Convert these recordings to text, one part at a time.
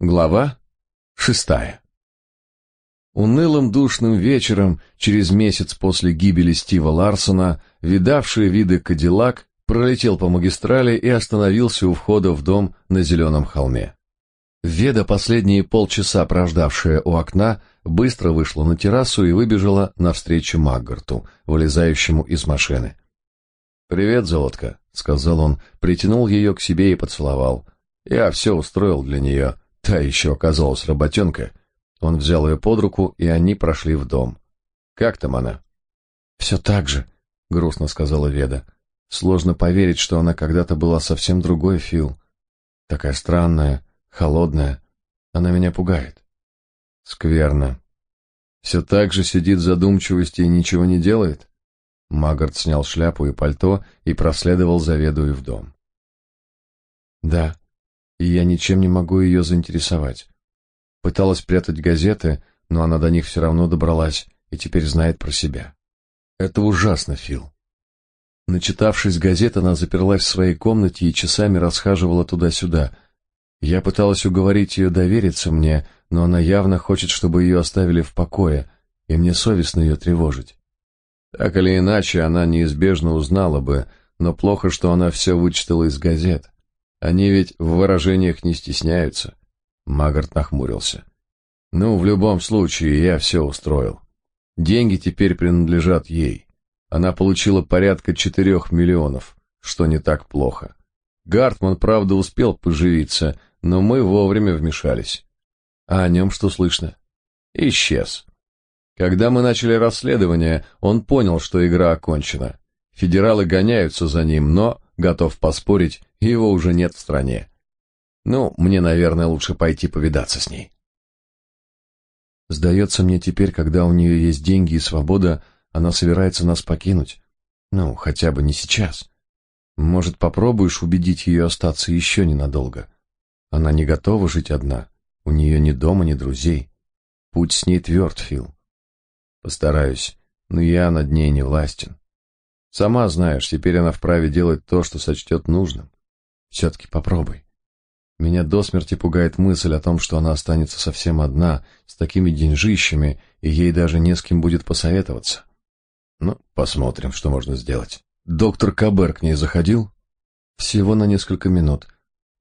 Глава шестая Унылым душным вечером, через месяц после гибели Стива Ларсона, видавший виды Кадиллак пролетел по магистрали и остановился у входа в дом на зеленом холме. Веда, последние полчаса прождавшая у окна, быстро вышла на террасу и выбежала навстречу Маггарту, вылезающему из машины. «Привет, золотка», — сказал он, притянул ее к себе и поцеловал. «Я все устроил для нее, та еще оказалась работенка». Он взял ее под руку, и они прошли в дом. «Как там она?» «Все так же», — грустно сказала Веда. «Сложно поверить, что она когда-то была совсем другой, Фил. Такая странная, холодная. Она меня пугает. Скверно. Все так же сидит в задумчивости и ничего не делает? Магарт снял шляпу и пальто и проследовал за Ведой в дом. Да, и я ничем не могу ее заинтересовать. Пыталась прятать газеты, но она до них все равно добралась и теперь знает про себя. Это ужасно, Фил. Начитавшись газет, она заперлась в своей комнате и часами расхаживала туда-сюда — я пыталась уговорить ее довериться мне, но она явно хочет, чтобы ее оставили в покое, и мне совестно ее тревожить. Так или иначе, она неизбежно узнала бы, но плохо, что она все вычитала из газет. Они ведь в выражениях не стесняются. Магарт нахмурился. Ну, в любом случае, я все устроил. Деньги теперь принадлежат ей. Она получила порядка четырех миллионов, что не так плохо. Гартман, правда, успел поживиться, но мы вовремя вмешались. А о нем что слышно? Исчез. Когда мы начали расследование, он понял, что игра окончена. Федералы гоняются за ним, но, готов поспорить, его уже нет в стране. Ну, мне, наверное, лучше пойти повидаться с ней. Сдается мне теперь, когда у нее есть деньги и свобода, она собирается нас покинуть. Ну, хотя бы не сейчас. Может, попробуешь убедить ее остаться еще ненадолго? Она не готова жить одна. У нее ни дома, ни друзей. Путь с ней тверд, Фил. Постараюсь, но я над ней не властен. Сама знаешь, теперь она вправе делать то, что сочтет нужным. Все-таки попробуй. Меня до смерти пугает мысль о том, что она останется совсем одна, с такими деньжищами, и ей даже не с кем будет посоветоваться. Ну, посмотрим, что можно сделать. Доктор Кабер к ней заходил? Всего на несколько минут.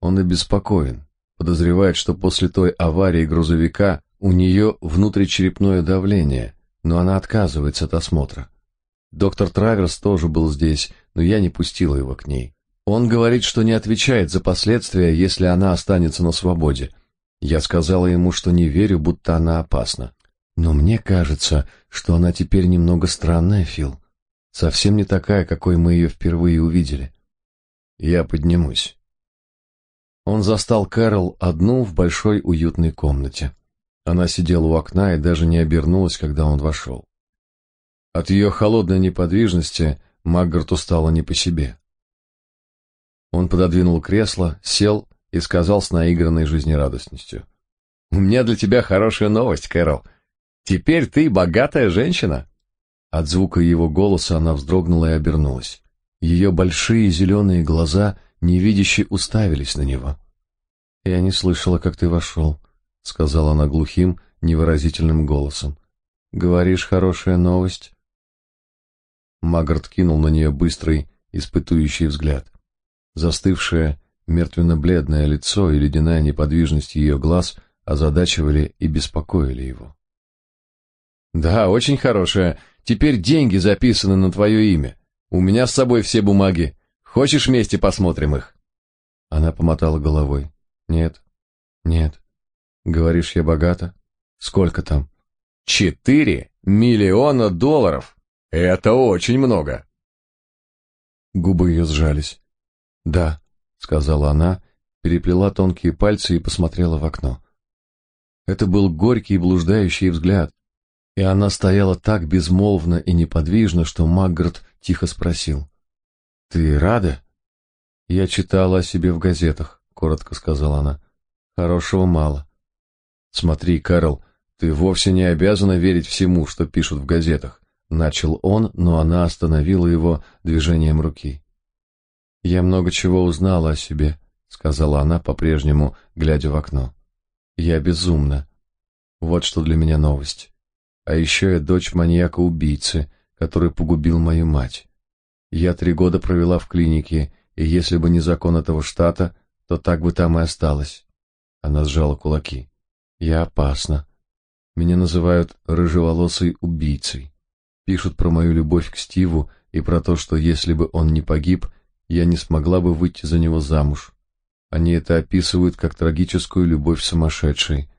Он и беспокоен. Подозревает, что после той аварии грузовика у нее внутричерепное давление, но она отказывается от осмотра. Доктор Траверс тоже был здесь, но я не пустила его к ней. Он говорит, что не отвечает за последствия, если она останется на свободе. Я сказала ему, что не верю, будто она опасна. Но мне кажется, что она теперь немного странная, Фил. Совсем не такая, какой мы ее впервые увидели. Я поднимусь. Он застал Кэрол одну в большой уютной комнате. Она сидела у окна и даже не обернулась, когда он вошел. От ее холодной неподвижности Маггарту стало не по себе. Он пододвинул кресло, сел и сказал с наигранной жизнерадостностью. «У меня для тебя хорошая новость, Кэрол. Теперь ты богатая женщина». От звука его голоса она вздрогнула и обернулась. Ее большие зеленые глаза невидяще уставились на него. «Я не слышала, как ты вошел», — сказала она глухим, невыразительным голосом. «Говоришь, хорошая новость?» Магарт кинул на нее быстрый, испытующий взгляд. Застывшее, мертвенно-бледное лицо и ледяная неподвижность ее глаз озадачивали и беспокоили его. «Да, очень хорошая. Теперь деньги записаны на твое имя. У меня с собой все бумаги. Хочешь вместе посмотрим их?» Она помотала головой. «Нет, нет. Говоришь, я богата? Сколько там?» «Четыре миллиона долларов! Это очень много!» Губы ее сжались. «Да», — сказала она, переплела тонкие пальцы и посмотрела в окно. Это был горький блуждающий взгляд, и она стояла так безмолвно и неподвижно, что Маггарт тихо спросил. «Ты рада?» «Я читала о себе в газетах», — коротко сказала она. «Хорошего мало». «Смотри, Кэрол, ты вовсе не обязана верить всему, что пишут в газетах», — начал он, но она остановила его движением руки. «Я много чего узнала о себе», — сказала она, по-прежнему глядя в окно. Я безумна. Вот что для меня новость. А еще я дочь маньяка-убийцы, который погубил мою мать. Я три года провела в клинике, и если бы не закон этого штата, то так бы там и осталась. Она сжала кулаки. Я опасна. Меня называют рыжеволосой убийцей. Пишут про мою любовь к Стиву и про то, что если бы он не погиб, я не смогла бы выйти за него замуж. Они это описывают как трагическую любовь сумасшедшей.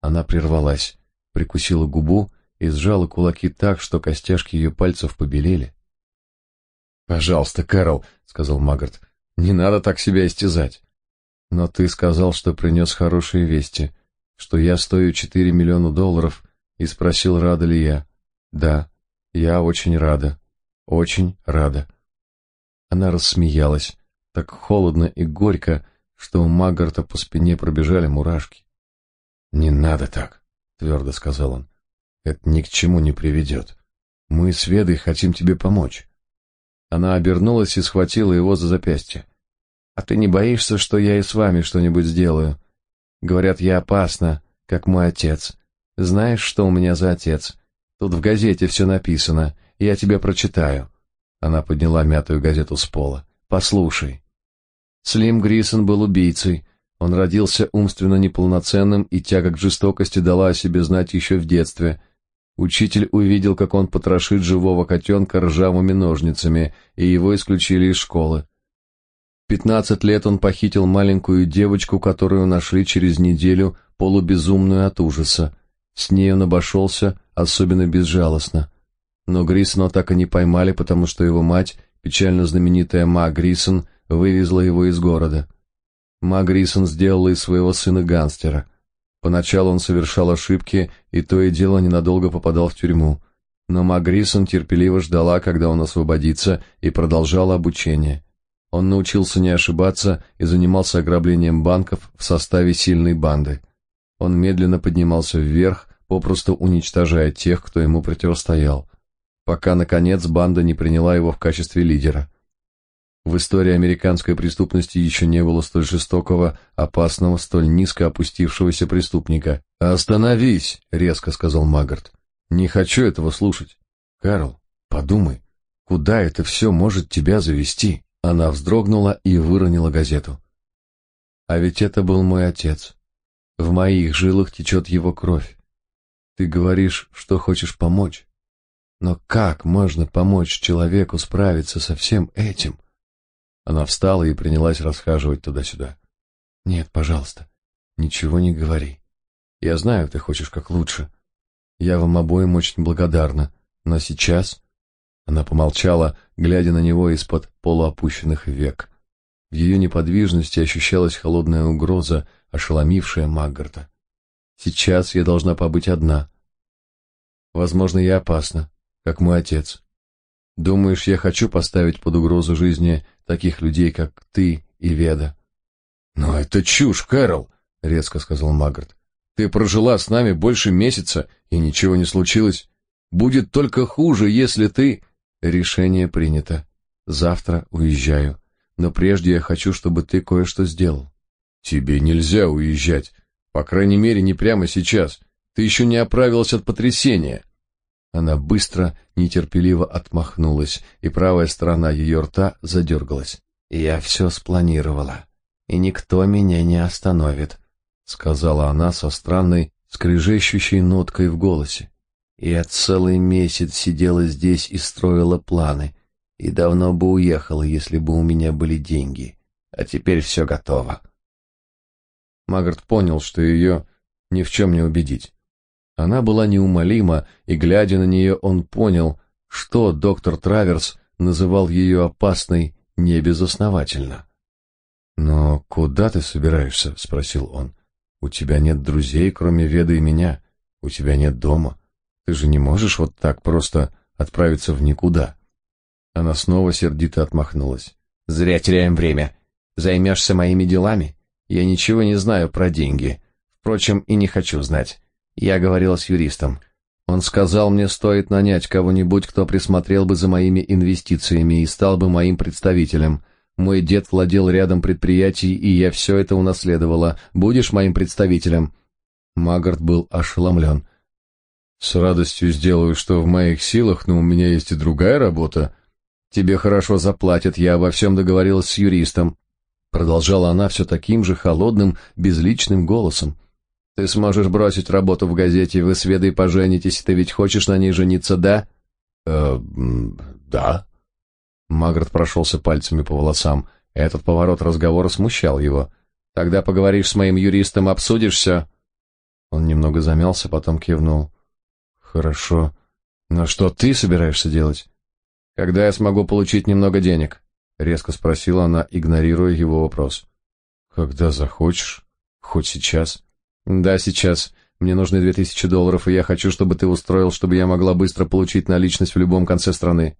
Она прервалась, прикусила губу и сжала кулаки так, что костяшки ее пальцев побелели. «Пожалуйста, Кэрол», — сказал Магарт, — «не надо так себя истязать». «Но ты сказал, что принес хорошие вести, что я стою четыре миллиона долларов, и спросил, рада ли я. Да, я очень рада, очень рада». Она рассмеялась, так холодно и горько, что у Магарта по спине пробежали мурашки. «Не надо так», — твердо сказал он. «Это ни к чему не приведет. Мы с Ведой хотим тебе помочь». Она обернулась и схватила его за запястье. «А ты не боишься, что я и с вами что-нибудь сделаю? Говорят, я опасна, как мой отец. Знаешь, что у меня за отец? Тут в газете все написано, я тебе прочитаю». Она подняла мятую газету с пола. «Послушай». Слим Грисон был убийцей. Он родился умственно неполноценным, и тяга к жестокости дала о себе знать еще в детстве. Учитель увидел, как он потрошит живого котенка ржавыми ножницами, и его исключили из школы. Пятнадцать лет он похитил маленькую девочку, которую нашли через неделю, полубезумную от ужаса. С ней он обошелся особенно безжалостно. Но Грисона так и не поймали, потому что его мать, печально знаменитая Ма Грисон, вывезла его из города. Ма Грисон сделала из своего сына гангстера. Поначалу он совершал ошибки, и то и дело ненадолго попадал в тюрьму. Но Ма Грисон терпеливо ждала, когда он освободится, и продолжала обучение. Он научился не ошибаться и занимался ограблением банков в составе сильной банды. Он медленно поднимался вверх, попросту уничтожая тех, кто ему противостоял, пока, наконец, банда не приняла его в качестве лидера. В истории американской преступности еще не было столь жестокого, опасного, столь низко опустившегося преступника. «Остановись!» — резко сказал Магарт. «Не хочу этого слушать. Карл, подумай, куда это все может тебя завести?» Она вздрогнула и выронила газету. «А ведь это был мой отец. В моих жилах течет его кровь. Ты говоришь, что хочешь помочь. Но как можно помочь человеку справиться со всем этим?» Она встала и принялась расхаживать туда-сюда. Нет, пожалуйста, ничего не говори. Я знаю, ты хочешь как лучше. Я вам обоим очень благодарна, но сейчас она помолчала, глядя на него из-под полуопущенных век. В ее неподвижности ощущалась холодная угроза, ошеломившая Маггарта. Сейчас я должна побыть одна. Возможно, я опасна, как мой отец. Думаешь, я хочу поставить под угрозу жизни таких людей, как ты и Веда? Но это чушь, Кэрол, резко сказал Магарт. Ты прожила с нами больше месяца, и ничего не случилось. Будет только хуже, если ты Решение принято. Завтра уезжаю, но прежде я хочу, чтобы ты кое-что сделал. Тебе нельзя уезжать, по крайней мере, не прямо сейчас. Ты еще не оправилась от потрясения. Она быстро, нетерпеливо отмахнулась, и правая сторона ее рта задергалась. «Я все спланировала, и никто меня не остановит», — сказала она со странной, скрежещущей ноткой в голосе. «Я целый месяц сидела здесь и строила планы, и давно бы уехала, если бы у меня были деньги, а теперь все готово». Магарт понял, что ее ни в чем не убедить. Она была неумолима, и, глядя на нее, он понял, что доктор Траверс называл ее опасной не безосновательно. «Но куда ты собираешься?» — спросил он. «У тебя нет друзей, кроме Веды и меня. У тебя нет дома. Ты же не можешь вот так просто отправиться в никуда». Она снова сердито отмахнулась. «Зря теряем время. Займешься моими делами? Я ничего не знаю про деньги. Впрочем, и не хочу знать. Я говорил с юристом. Он сказал, мне стоит нанять кого-нибудь, кто присмотрел бы за моими инвестициями и стал бы моим представителем. Мой дед владел рядом предприятий, и я все это унаследовала. Будешь моим представителем?» Магарт был ошеломлен. «С радостью сделаю, что в моих силах, но у меня есть и другая работа. Тебе хорошо заплатят, я обо всем договорилась с юристом». Продолжала она все таким же холодным, безличным голосом. «Ты сможешь бросить работу в газете, вы с Ведой поженитесь, ты ведь хочешь на ней жениться, да?» «Э, да». Магарт прошелся пальцами по волосам. Этот поворот разговора смущал его. «Тогда поговоришь с моим юристом, обсудишь все?» Он немного замялся, потом кивнул. «Хорошо. Но что ты собираешься делать?» «Когда я смогу получить немного денег?» — резко спросила она, игнорируя его вопрос. «Когда захочешь. Хоть сейчас». «Да, сейчас. Мне нужны две тысячи долларов, и я хочу, чтобы ты устроил, чтобы я могла быстро получить наличность в любом конце страны.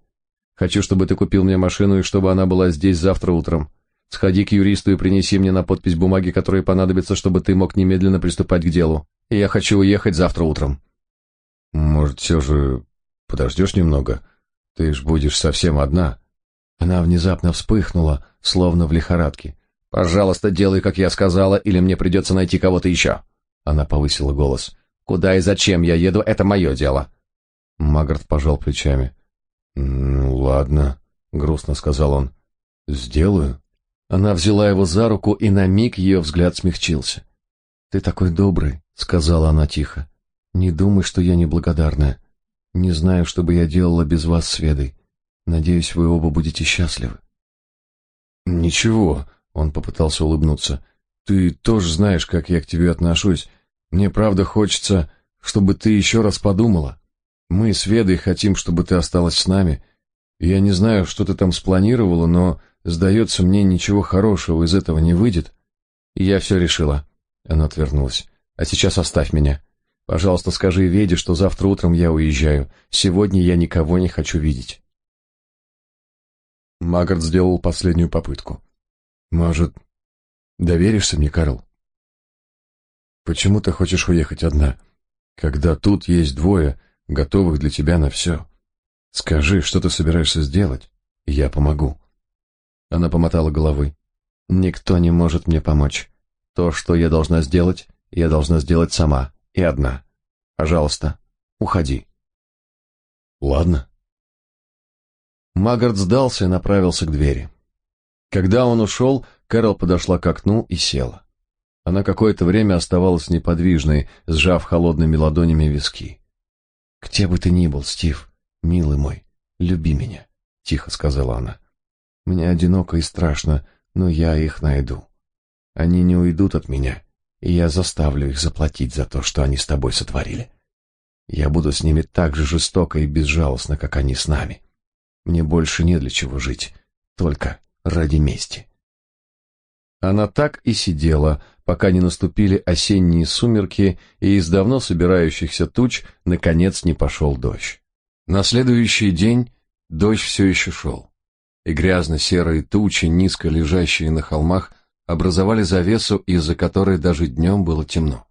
Хочу, чтобы ты купил мне машину и чтобы она была здесь завтра утром. Сходи к юристу и принеси мне на подпись бумаги, которые понадобятся, чтобы ты мог немедленно приступать к делу. И я хочу уехать завтра утром». «Может, все же подождешь немного? Ты ж будешь совсем одна». Она внезапно вспыхнула, словно в лихорадке. «Пожалуйста, делай, как я сказала, или мне придется найти кого-то еще». Она повысила голос. «Куда и зачем я еду, это мое дело». Магарт пожал плечами. «Ну, ладно», — грустно сказал он. «Сделаю». Она взяла его за руку, и на миг ее взгляд смягчился. «Ты такой добрый», — сказала она тихо. «Не думай, что я неблагодарная. Не знаю, что бы я делала без вас с. Надеюсь, вы оба будете счастливы». «Ничего», — он попытался улыбнуться. «Ты тоже знаешь, как я к тебе отношусь. Мне правда хочется, чтобы ты еще раз подумала. Мы с Ведой хотим, чтобы ты осталась с нами. Я не знаю, что ты там спланировала, но, сдается мне, ничего хорошего из этого не выйдет». «Я все решила». Она отвернулась. «А сейчас оставь меня. Пожалуйста, скажи Веде, что завтра утром я уезжаю. Сегодня я никого не хочу видеть». Магарт сделал последнюю попытку. «Может, доверишься мне, Карл? Почему ты хочешь уехать одна, когда тут есть двое, готовых для тебя на все? Скажи, что ты собираешься сделать, я помогу». Она помотала головой. «Никто не может мне помочь. То, что я должна сделать, я должна сделать сама и одна. Пожалуйста, уходи». «Ладно», Магарт сдался и направился к двери. Когда он ушел, Кэрол подошла к окну и села. Она какое-то время оставалась неподвижной, сжав холодными ладонями виски. «Где бы ты ни был, Стив, милый мой, люби меня», — тихо сказала она. «Мне одиноко и страшно, но я их найду. Они не уйдут от меня, и я заставлю их заплатить за то, что они с тобой сотворили. Я буду с ними так же жестоко и безжалостно, как они с нами. Мне больше не для чего жить, только ради мести. Она так и сидела, пока не наступили осенние сумерки, и из давно собирающихся туч наконец не пошел дождь. На следующий день дождь все еще шел, и грязно-серые тучи, низко лежащие на холмах, образовали завесу, из-за которой даже днем было темно.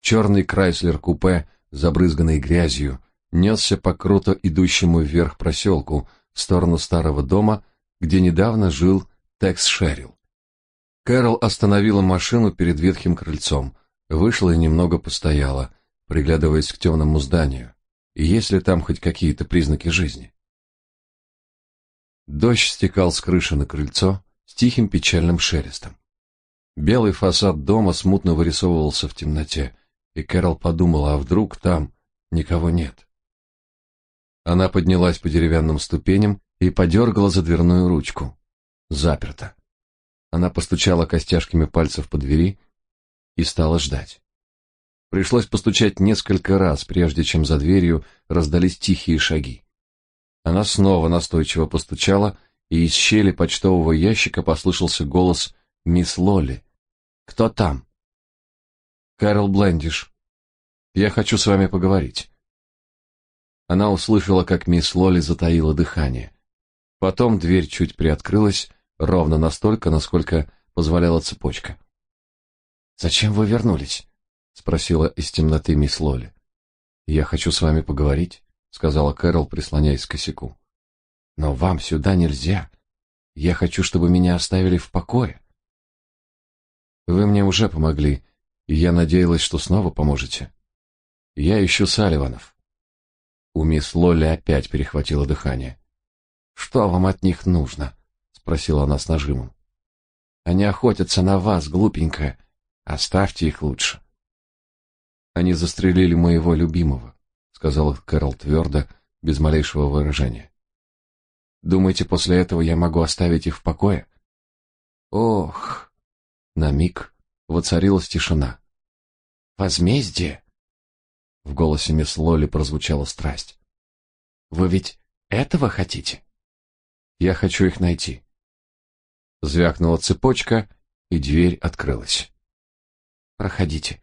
Черный Крайслер-купе, забрызганный грязью, несся по круто идущему вверх проселку, в сторону старого дома, где недавно жил Текс Шерил. Кэрол остановила машину перед ветхим крыльцом, вышла и немного постояла, приглядываясь к темному зданию, и есть ли там хоть какие-то признаки жизни. Дождь стекал с крыши на крыльцо с тихим печальным шелестом. Белый фасад дома смутно вырисовывался в темноте, и Кэрол подумала, а вдруг там никого нет. Она поднялась по деревянным ступеням и подергала за дверную ручку. Заперто. Она постучала костяшками пальцев по двери и стала ждать. Пришлось постучать несколько раз, прежде чем за дверью раздались тихие шаги. Она снова настойчиво постучала, и из щели почтового ящика послышался голос мисс Лолли. «Кто там?» «Кэрол Блендиш. Я хочу с вами поговорить». Она услышала, как мисс Лоли затаила дыхание. Потом дверь чуть приоткрылась, ровно настолько, насколько позволяла цепочка. «Зачем вы вернулись?» — спросила из темноты мисс Лоли. «Я хочу с вами поговорить», — сказала Кэрол, прислоняясь к косяку. «Но вам сюда нельзя. Я хочу, чтобы меня оставили в покое. Вы мне уже помогли, и я надеялась, что снова поможете. Я ищу Салливанов. У мисс Лолли опять перехватило дыхание. Что вам от них нужно? спросила она с нажимом. Они охотятся на вас, глупенькая. Оставьте их лучше. Они застрелили моего любимого, сказала Кэрол твердо, без малейшего выражения. Думаете, после этого я могу оставить их в покое? Ох. На миг воцарилась тишина. Возмездие. В голосе мисс Лоли прозвучала страсть. Вы ведь этого хотите? Я хочу их найти. Звякнула цепочка, и дверь открылась. Проходите.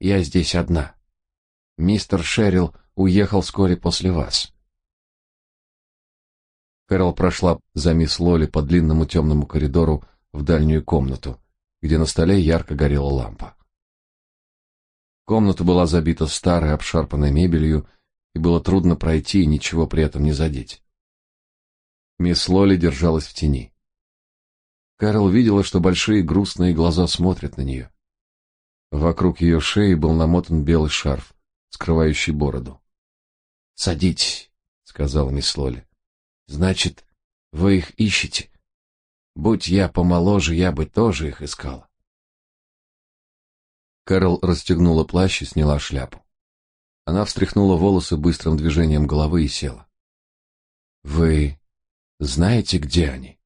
Я здесь одна. Мистер Шерил уехал вскоре после вас. Кэрол прошла за мисс Лоли по длинному темному коридору в дальнюю комнату, где на столе ярко горела лампа. Комната была забита старой обшарпанной мебелью, и было трудно пройти и ничего при этом не задеть. Мисс Лоли держалась в тени. Кэрол видела, что большие грустные глаза смотрят на нее. Вокруг ее шеи был намотан белый шарф, скрывающий бороду. «Садитесь», — сказал мисс Лоли. «Значит, вы их ищете? Будь я помоложе, я бы тоже их искала». Кэрол расстегнула плащ и сняла шляпу. Она встряхнула волосы быстрым движением головы и села. «Вы знаете, где они?»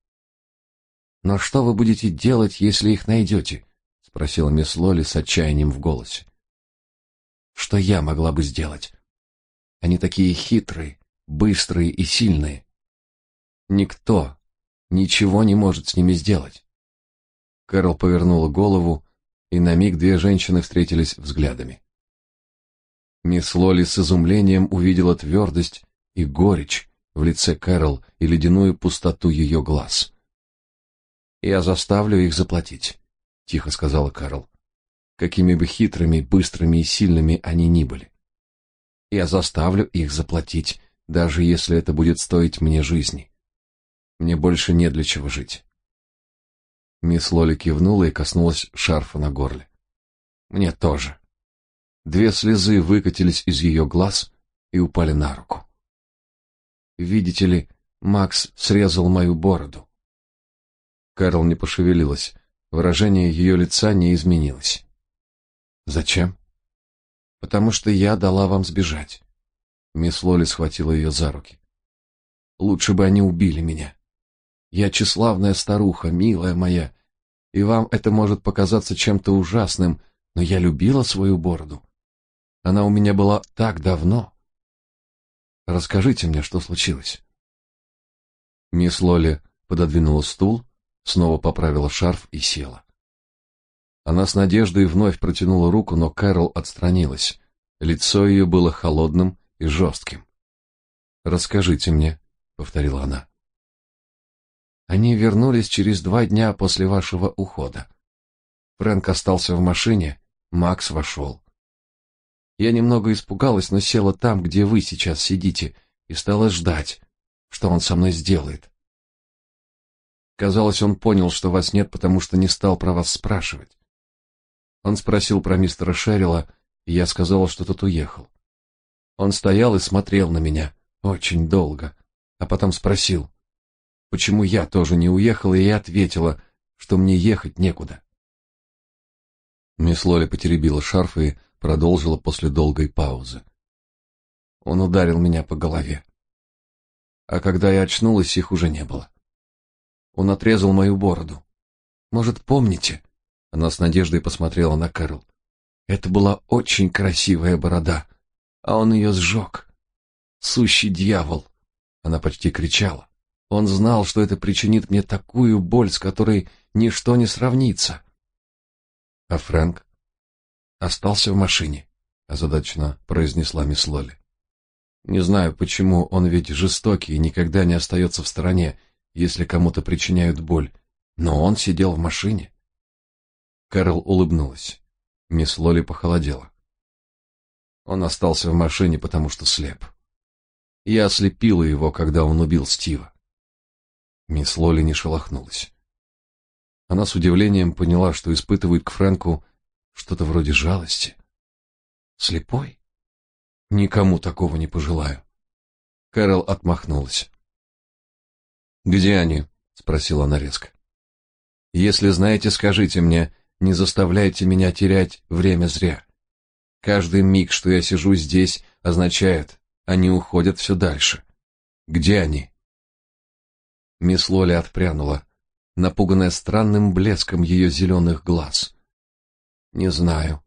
«Но что вы будете делать, если их найдете?» — спросила мисс Лоли с отчаянием в голосе. «Что я могла бы сделать? Они такие хитрые, быстрые и сильные. Никто ничего не может с ними сделать». Кэрол повернула голову и на миг две женщины встретились взглядами. Мисс Лоли с изумлением увидела твердость и горечь в лице Кэрол и ледяную пустоту ее глаз. «Я заставлю их заплатить», — тихо сказала Кэрол. «Какими бы хитрыми, быстрыми и сильными они ни были. Я заставлю их заплатить, даже если это будет стоить мне жизни. Мне больше не для чего жить. Мисс Лоли кивнула и коснулась шарфа на горле. Мне тоже. Две слезы выкатились из ее глаз и упали на руку. Видите ли, Макс срезал мою бороду. Кэрол не пошевелилась. Выражение ее лица не изменилось. Зачем? Потому что я дала вам сбежать. Мисс Лоли схватила ее за руки. Лучше бы они убили меня. Я тщеславная старуха, милая моя, и вам это может показаться чем-то ужасным, но я любила свою бороду. Она у меня была так давно. Расскажите мне, что случилось. Мисс Лоли пододвинула стул, снова поправила шарф и села. Она с надеждой вновь протянула руку, но Кэрол отстранилась. Лицо ее было холодным и жестким. «Расскажите мне», — повторила она. Они вернулись через два дня после вашего ухода. Фрэнк остался в машине, Макс вошел. Я немного испугалась, но села там, где вы сейчас сидите, и стала ждать, что он со мной сделает. Казалось, он понял, что вас нет, потому что не стал про вас спрашивать. Он спросил про мистера Шерила, и я сказала, что тот уехал. Он стоял и смотрел на меня очень долго, а потом спросил: почему я тоже не уехала, и ответила, что мне ехать некуда. Мисс Лоли потеребила шарф и продолжила после долгой паузы. Он ударил меня по голове. А когда я очнулась, их уже не было. Он отрезал мою бороду. Может, помните? Она с надеждой посмотрела на Кэрол. Это была очень красивая борода, а он ее сжег. Сущий дьявол. Она почти кричала. Он знал, что это причинит мне такую боль, с которой ничто не сравнится. А Фрэнк остался в машине, озадаченно произнесла мисс Лоли. Не знаю, почему он ведь жестокий и никогда не остается в стороне, если кому-то причиняют боль, но он сидел в машине. Кэрол улыбнулась. Мисс Лоли похолодела. Он остался в машине, потому что слеп. Я ослепила его, когда он убил Стива. Мисс Лоли не шелохнулась. Она с удивлением поняла, что испытывает к Фрэнку что-то вроде жалости. Слепой? Никому такого не пожелаю. Кэрол отмахнулась. «Где они?» — спросила она резко. «Если знаете, скажите мне, не заставляйте меня терять время зря. Каждый миг, что я сижу здесь, означает, они уходят все дальше. Где они?» Мисс Лоли отпрянула, напуганная странным блеском ее зеленых глаз. «Не знаю.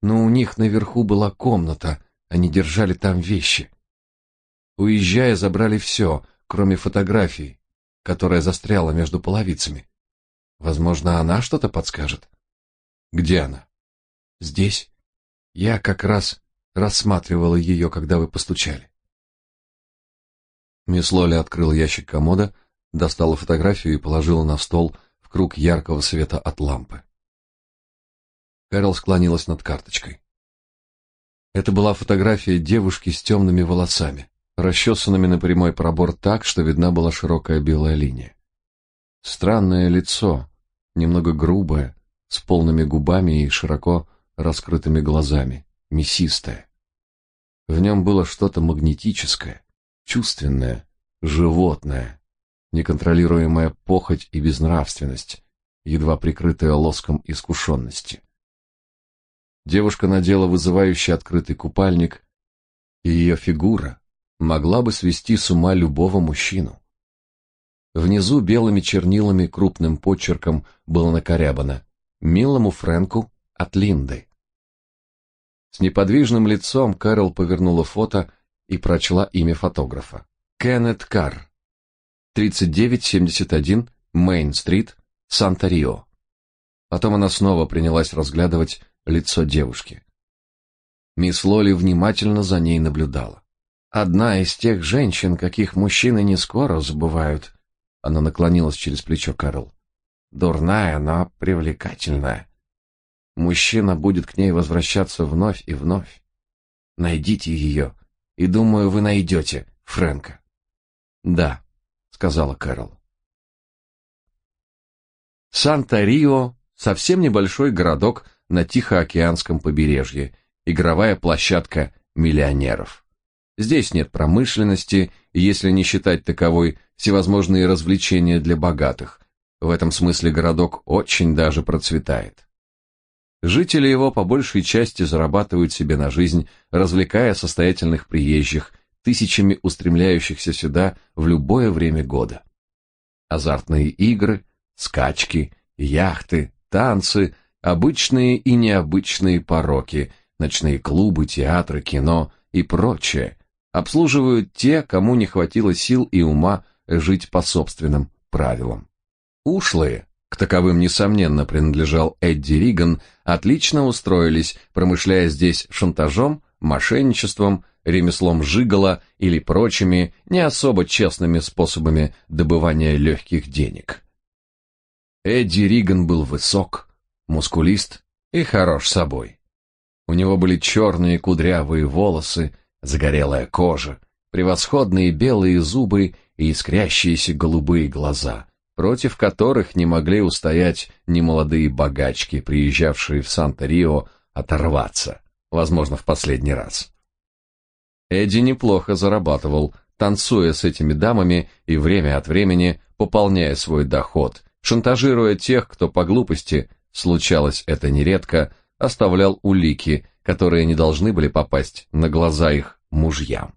Но у них наверху была комната, они держали там вещи. Уезжая, забрали все, кроме фотографий, которая застряла между половицами. Возможно, она что-то подскажет. Где она? Здесь. Я как раз рассматривала ее, когда вы постучали. Мисс Лоли открыла ящик комода, достала фотографию и положила на стол в круг яркого света от лампы. Кэрол склонилась над карточкой. Это была фотография девушки с темными волосами, расчесанными на прямой пробор так, что видна была широкая белая линия. Странное лицо, немного грубое, с полными губами и широко раскрытыми глазами, мясистое. В нем было что-то магнетическое, чувственное, животное, неконтролируемая похоть и безнравственность, едва прикрытая лоском искушенности. Девушка надела вызывающий открытый купальник, и ее фигура могла бы свести с ума любого мужчину. Внизу белыми чернилами крупным почерком было накорябано «Милому Фрэнку от Линды». С неподвижным лицом Кэрол повернула фото и прочла имя фотографа. Кеннет Карр. 3971 Мейн-стрит, Санта-Рио. Потом она снова принялась разглядывать лицо девушки. Мисс Лоли внимательно за ней наблюдала. Одна из тех женщин, каких мужчины не скоро забывают. Она наклонилась через плечо Кэрол. Дурная, но привлекательная. Мужчина будет к ней возвращаться вновь и вновь. Найдите ее, и думаю, вы найдете Фрэнка. Да, сказала Кэрол. Санта-Рио совсем небольшой городок на Тихоокеанском побережье, игровая площадка миллионеров. Здесь нет промышленности, если не считать таковой всевозможные развлечения для богатых. В этом смысле городок очень даже процветает. Жители его по большей части зарабатывают себе на жизнь, развлекая состоятельных приезжих, тысячами устремляющихся сюда в любое время года. Азартные игры, скачки, яхты, танцы, обычные и необычные пороки, ночные клубы, театры, кино и прочее обслуживают те, кому не хватило сил и ума жить по собственным правилам. Ушлые, к таковым несомненно принадлежал Эдди Риган, отлично устроились, промышляя здесь шантажом, мошенничеством, ремеслом жигала или прочими не особо честными способами добывания легких денег. Эдди Риган был высок, мускулист и хорош собой. У него были черные кудрявые волосы, загорелая кожа, превосходные белые зубы и искрящиеся голубые глаза, против которых не могли устоять немолодые богачки, приезжавшие в Санта-Рио оторваться, возможно, в последний раз. Эдди неплохо зарабатывал, танцуя с этими дамами и время от времени пополняя свой доход, шантажируя тех, кто по глупости, случалось это нередко, оставлял улики, которые не должны были попасть на глаза их мужьям.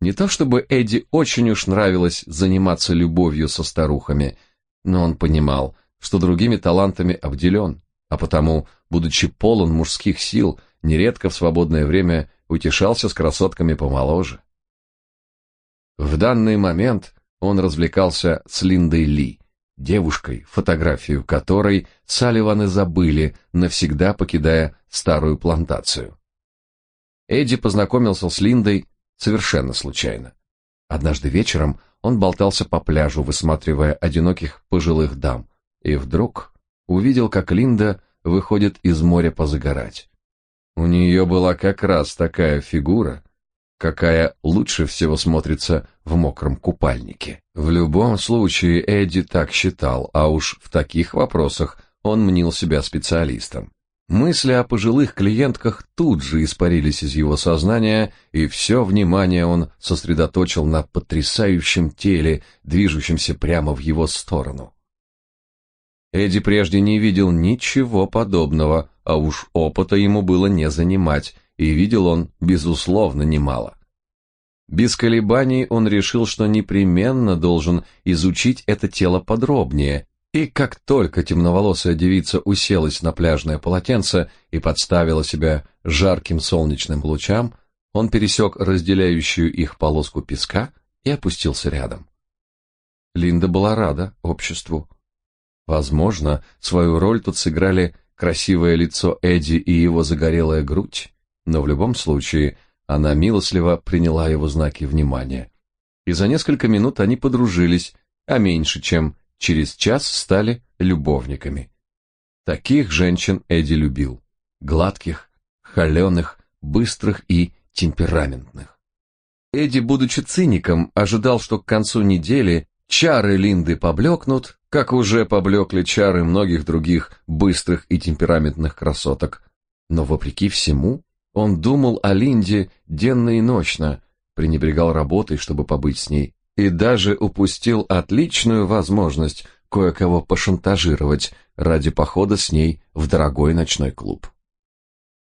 Не то чтобы Эдди очень уж нравилось заниматься любовью со старухами, но он понимал, что другими талантами обделен, а потому, будучи полон мужских сил, нередко в свободное время утешался с красотками помоложе. В данный момент он развлекался с Линдой Ли, девушкой, фотографию которой Салливаны забыли, навсегда покидая старую плантацию. Эдди познакомился с Линдой совершенно случайно. Однажды вечером он болтался по пляжу, высматривая одиноких пожилых дам, и вдруг увидел, как Линда выходит из моря позагорать. У нее была как раз такая фигура, какая лучше всего смотрится в мокром купальнике. В любом случае Эдди так считал, а уж в таких вопросах он мнил себя специалистом. Мысли о пожилых клиентках тут же испарились из его сознания, и все внимание он сосредоточил на потрясающем теле, движущемся прямо в его сторону. Эдди прежде не видел ничего подобного, а уж опыта ему было не занимать, и видел он, безусловно, немало. Без колебаний он решил, что непременно должен изучить это тело подробнее, и как только темноволосая девица уселась на пляжное полотенце и подставила себя жарким солнечным лучам, он пересек разделяющую их полоску песка и опустился рядом. Линда была рада обществу. Возможно, свою роль тут сыграли красивое лицо Эдди и его загорелая грудь, но в любом случае она милостливо приняла его знаки внимания. И за несколько минут они подружились, а меньше чем через час стали любовниками. Таких женщин Эдди любил. Гладких, холеных, быстрых и темпераментных. Эдди, будучи циником, ожидал, что к концу недели чары Линды поблекнут, как уже поблекли чары многих других быстрых и темпераментных красоток. Но вопреки всему, он думал о Линде денно и ночно, пренебрегал работой, чтобы побыть с ней, и даже упустил отличную возможность кое-кого пошантажировать ради похода с ней в дорогой ночной клуб.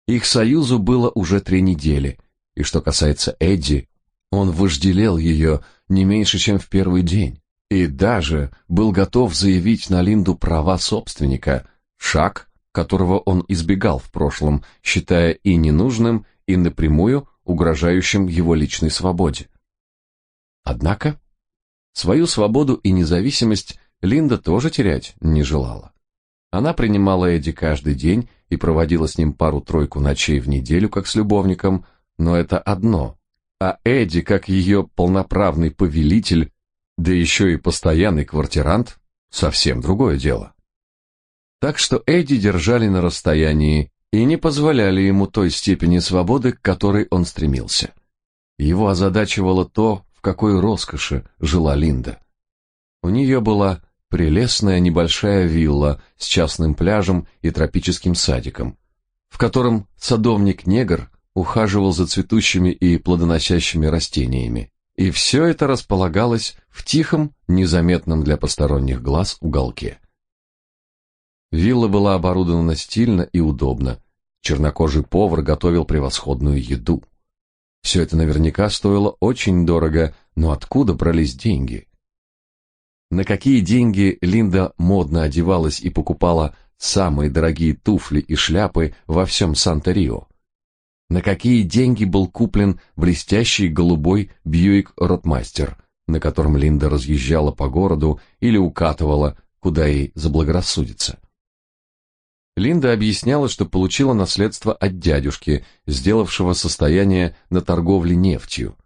Их союзу было уже три недели, и что касается Эдди, он вожделел ее не меньше, чем в первый день, и даже был готов заявить на Линду права собственника, шаг, которого он избегал в прошлом, считая и ненужным, и напрямую угрожающим его личной свободе. Однако свою свободу и независимость Линда тоже терять не желала. Она принимала Эдди каждый день и проводила с ним пару-тройку ночей в неделю, как с любовником, но это одно. А Эдди, как ее полноправный повелитель, да еще и постоянный квартирант, совсем другое дело. Так что Эдди держали на расстоянии и не позволяли ему той степени свободы, к которой он стремился. Его озадачивало то, в какой роскоши жила Линда. У нее была прелестная небольшая вилла с частным пляжем и тропическим садиком, в котором садовник-негр ухаживал за цветущими и плодоносящими растениями. И все это располагалось в тихом, незаметном для посторонних глаз уголке. Вилла была оборудована стильно и удобно. Чернокожий повар готовил превосходную еду. Все это наверняка стоило очень дорого, но откуда брались деньги? На какие деньги Линда модно одевалась и покупала самые дорогие туфли и шляпы во всем Санта-Рио? На какие деньги был куплен блестящий голубой Бьюик Ротмастер, на котором Линда разъезжала по городу или укатывала, куда ей заблагорассудится? Линда объясняла, что получила наследство от дядюшки, сделавшего состояние на торговле нефтью.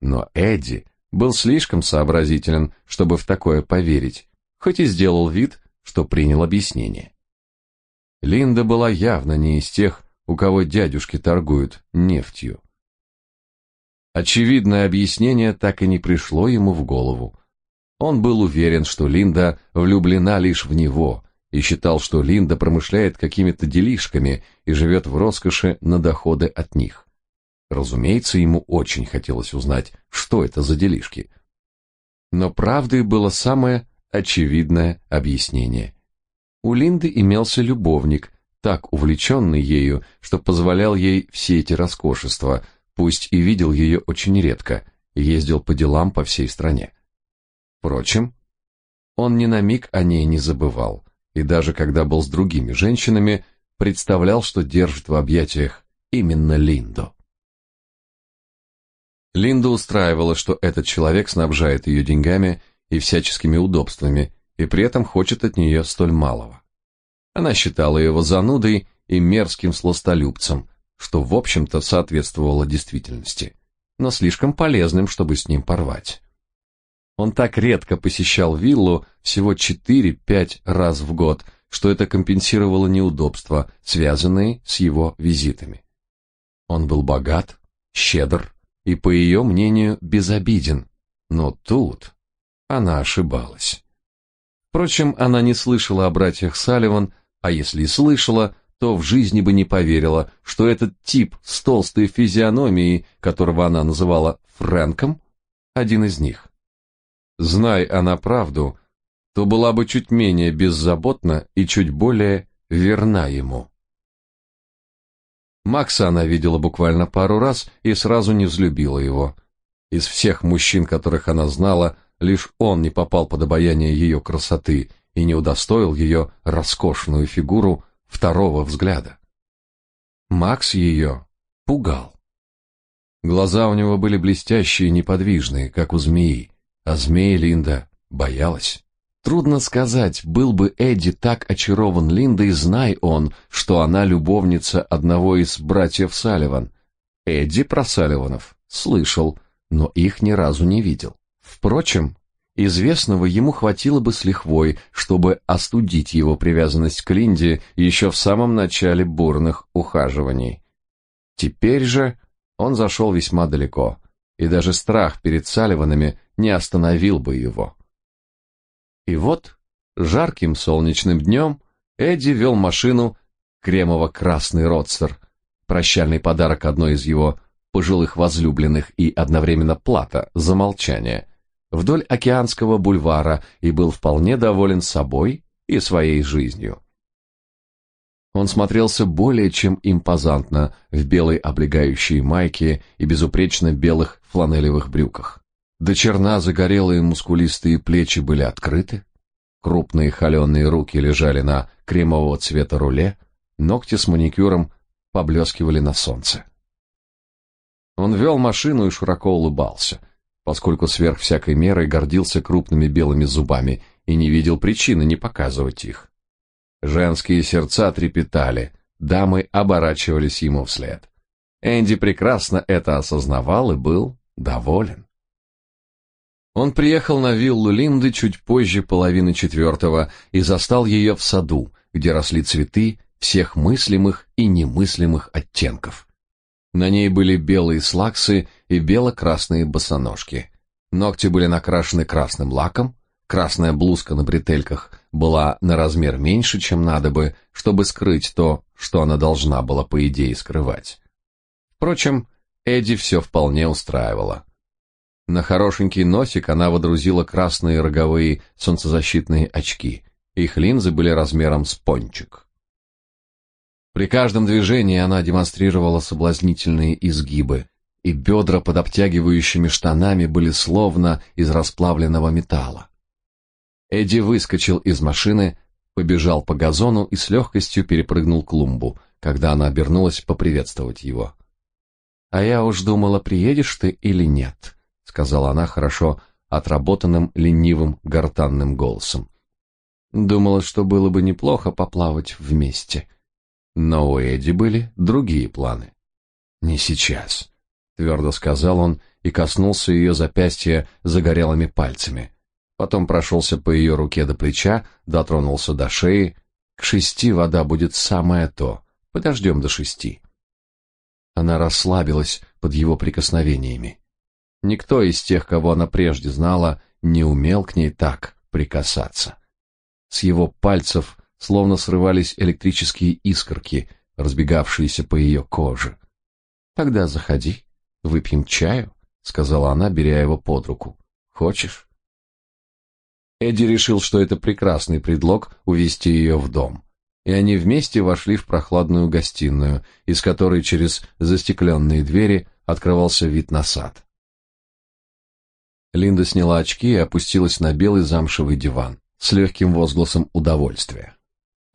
Но Эдди был слишком сообразителен, чтобы в такое поверить, хоть и сделал вид, что принял объяснение. Линда была явно не из тех, у кого дядюшки торгуют нефтью. Очевидное объяснение так и не пришло ему в голову. Он был уверен, что Линда влюблена лишь в него, и считал, что Линда промышляет какими-то делишками и живет в роскоши на доходы от них. Разумеется, ему очень хотелось узнать, что это за делишки. Но правдой было самое очевидное объяснение. У Линды имелся любовник, так увлеченный ею, что позволял ей все эти роскошества, пусть и видел ее очень редко, ездил по делам по всей стране. Впрочем, он ни на миг о ней не забывал, и даже когда был с другими женщинами, представлял, что держит в объятиях именно Линду. Линда устраивала, что этот человек снабжает ее деньгами и всяческими удобствами, и при этом хочет от нее столь малого. Она считала его занудой и мерзким сластолюбцем, что, в общем-то, соответствовало действительности, но слишком полезным, чтобы с ним порвать. Он так редко посещал виллу, всего 4-5 раз в год, что это компенсировало неудобства, связанные с его визитами. Он был богат, щедр, и, по ее мнению, безобиден. Но тут она ошибалась. Впрочем, она не слышала о братьях Салливан, а если и слышала, то в жизни бы не поверила, что этот тип с толстой физиономией, которого она называла Фрэнком, один из них. Знай она правду, то была бы чуть менее беззаботна и чуть более верна ему. Макса она видела буквально пару раз и сразу не взлюбила его. Из всех мужчин, которых она знала, лишь он не попал под обаяние ее красоты и не удостоил ее роскошную фигуру второго взгляда. Макс ее пугал. Глаза у него были блестящие и неподвижные, как у змеи, а змеи Линда боялась. Трудно сказать, был бы Эдди так очарован Линдой, знай он, что она любовница одного из братьев Салливан. Эдди про Салливанов слышал, но их ни разу не видел. Впрочем, известного ему хватило бы с лихвой, чтобы остудить его привязанность к Линде еще в самом начале бурных ухаживаний. Теперь же он зашел весьма далеко, и даже страх перед Салливанами не остановил бы его. И вот, жарким солнечным днем, Эдди вел машину кремово-красный родстер, прощальный подарок одной из его пожилых возлюбленных и одновременно плата за молчание, вдоль океанского бульвара и был вполне доволен собой и своей жизнью. Он смотрелся более чем импозантно в белой облегающей майке и безупречно белых фланелевых брюках. До черна загорелые мускулистые плечи были открыты, крупные холеные руки лежали на кремового цвета руле, ногти с маникюром поблескивали на солнце. Он вел машину и широко улыбался, поскольку сверх всякой меры гордился крупными белыми зубами и не видел причины не показывать их. Женские сердца трепетали, дамы оборачивались ему вслед. Энди прекрасно это осознавал и был доволен. Он приехал на виллу Линды чуть позже половины четвертого и застал ее в саду, где росли цветы всех мыслимых и немыслимых оттенков. На ней были белые слаксы и бело-красные босоножки. Ногти были накрашены красным лаком, красная блузка на бретельках была на размер меньше, чем надо бы, чтобы скрыть то, что она должна была по идее скрывать. Впрочем, Эдди все вполне устраивало. На хорошенький носик она водрузила красные роговые солнцезащитные очки. Их линзы были размером с пончик. При каждом движении она демонстрировала соблазнительные изгибы, и бедра под обтягивающими штанами были словно из расплавленного металла. Эдди выскочил из машины, побежал по газону и с легкостью перепрыгнул клумбу, когда она обернулась поприветствовать его. «А я уж думала, приедешь ты или нет», сказала она хорошо отработанным ленивым гортанным голосом. Думала, что было бы неплохо поплавать вместе. Но у Эдди были другие планы. Не сейчас, твердо сказал он и коснулся ее запястья загорелыми пальцами. Потом прошелся по ее руке до плеча, дотронулся до шеи. К шести вода будет самое то. Подождем до шести. Она расслабилась под его прикосновениями. Никто из тех, кого она прежде знала, не умел к ней так прикасаться. С его пальцев словно срывались электрические искорки, разбегавшиеся по ее коже. «Тогда заходи, выпьем чаю», — сказала она, беря его под руку. «Хочешь?» Эдди решил, что это прекрасный предлог увести ее в дом, и они вместе вошли в прохладную гостиную, из которой через застекленные двери открывался вид на сад. Линда сняла очки и опустилась на белый замшевый диван с легким возгласом удовольствия.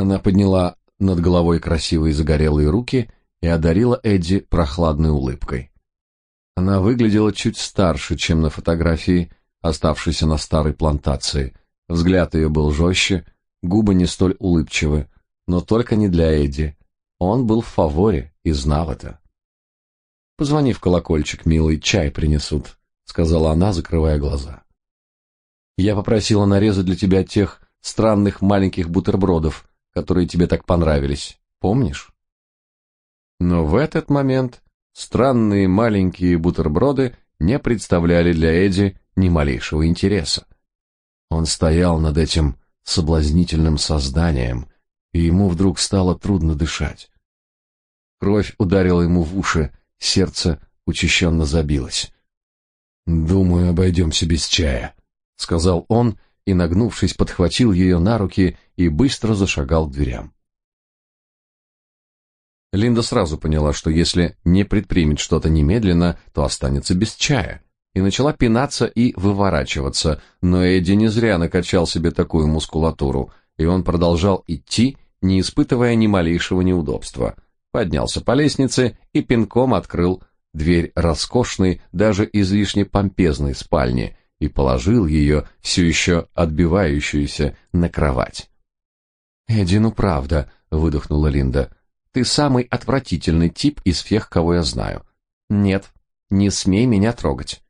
Она подняла над головой красивые загорелые руки и одарила Эдди прохладной улыбкой. Она выглядела чуть старше, чем на фотографии, оставшейся на старой плантации. Взгляд ее был жестче, губы не столь улыбчивы, но только не для Эдди. Он был в фаворе и знал это. «Позвони в колокольчик, милый, чай принесут», — сказала она, закрывая глаза. «Я попросила нарезать для тебя тех странных маленьких бутербродов, которые тебе так понравились. Помнишь?» Но в этот момент Странные маленькие бутерброды не представляли для Эдди ни малейшего интереса. Он стоял над этим соблазнительным созданием, и ему вдруг стало трудно дышать. Кровь ударила ему в уши, сердце учащенно забилось. «Думаю, обойдемся без чая», — сказал он, и, нагнувшись, подхватил ее на руки и быстро зашагал к дверям. Линда сразу поняла, что если не предпримет что-то немедленно, то останется без чая, и начала пинаться и выворачиваться, но Эдди не зря накачал себе такую мускулатуру, и он продолжал идти, не испытывая ни малейшего неудобства. Поднялся по лестнице и пинком открыл дверь роскошной, даже излишне помпезной спальни и положил ее, все еще отбивающуюся, на кровать. «Эдди, правда», — выдохнула Линда, — «ты самый отвратительный тип из всех, кого я знаю. Нет, не смей меня трогать.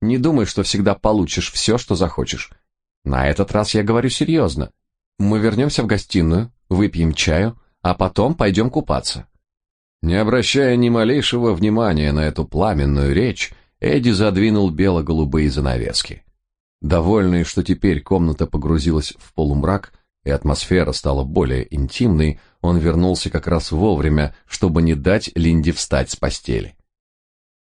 Не думай, что всегда получишь все, что захочешь. На этот раз я говорю серьезно. Мы вернемся в гостиную, выпьем чаю, а потом пойдем купаться». Не обращая ни малейшего внимания на эту пламенную речь, Эдди задвинул бело-голубые занавески. Довольный, что теперь комната погрузилась в полумрак и атмосфера стала более интимной, он вернулся как раз вовремя, чтобы не дать Линде встать с постели.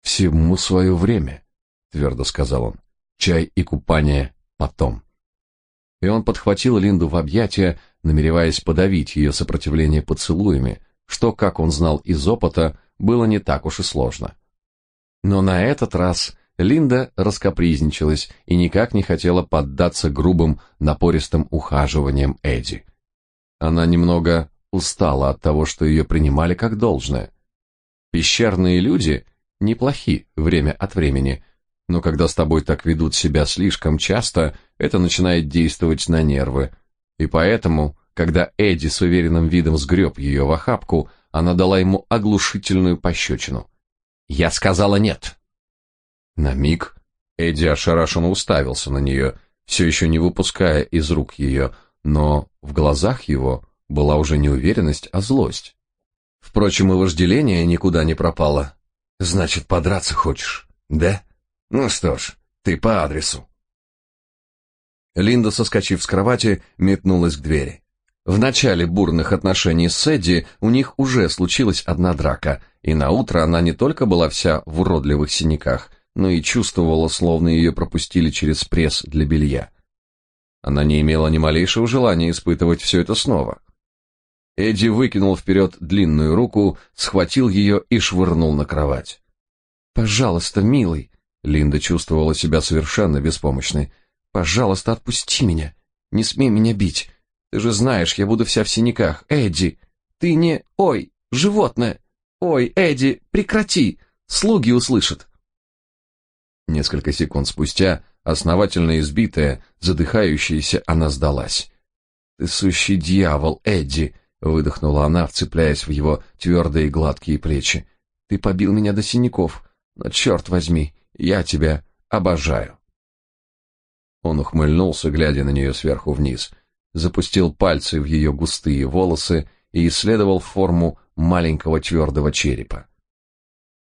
«Всему свое время», — твердо сказал он. «Чай и купание потом». И он подхватил Линду в объятия, намереваясь подавить ее сопротивление поцелуями, что, как он знал из опыта, было не так уж и сложно. Но на этот раз Линда раскопризничалась и никак не хотела поддаться грубым, напористым ухаживаниям Эдди. Она немного устала от того, что ее принимали как должное. Пещерные люди неплохи время от времени, но когда с тобой так ведут себя слишком часто, это начинает действовать на нервы. И поэтому, когда Эдди с уверенным видом сгреб ее в охапку, она дала ему оглушительную пощечину. Я сказала нет. На миг Эдди ошарашенно уставился на нее, все еще не выпуская из рук ее, но в глазах его была уже не уверенность, а злость. Впрочем, и вожделение никуда не пропало. Значит, подраться хочешь, да? Ну что ж, ты по адресу. Линда, соскочив с кровати, метнулась к двери. В начале бурных отношений с Эдди у них уже случилась одна драка, и на утро она не только была вся в уродливых синяках, но и чувствовала, словно ее пропустили через пресс для белья. Она не имела ни малейшего желания испытывать все это снова. Эдди выкинул вперед длинную руку, схватил ее и швырнул на кровать. «Пожалуйста, милый!» Линда чувствовала себя совершенно беспомощной. «Пожалуйста, отпусти меня! Не смей меня бить! Ты же знаешь, я буду вся в синяках. Эдди, ты не... Ой, животное! Ой, Эдди, прекрати! Слуги услышат!» Несколько секунд спустя, основательно избитая, задыхающаяся, она сдалась. «Ты сущий дьявол, Эдди!» — выдохнула она, вцепляясь в его твердые гладкие плечи. «Ты побил меня до синяков, но черт возьми, я тебя обожаю!» Он ухмыльнулся, глядя на нее сверху вниз — запустил пальцы в ее густые волосы и исследовал форму маленького твердого черепа.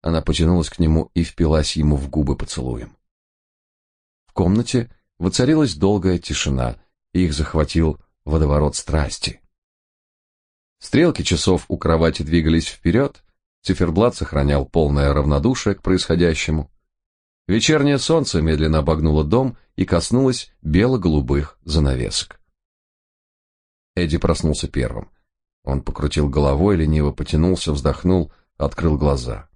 Она потянулась к нему и впилась ему в губы поцелуем. В комнате воцарилась долгая тишина, и их захватил водоворот страсти. Стрелки часов у кровати двигались вперед, циферблат сохранял полное равнодушие к происходящему. Вечернее солнце медленно обогнуло дом и коснулось бело-голубых занавесок. Эдди проснулся первым. Он покрутил головой, лениво потянулся, вздохнул, открыл глаза.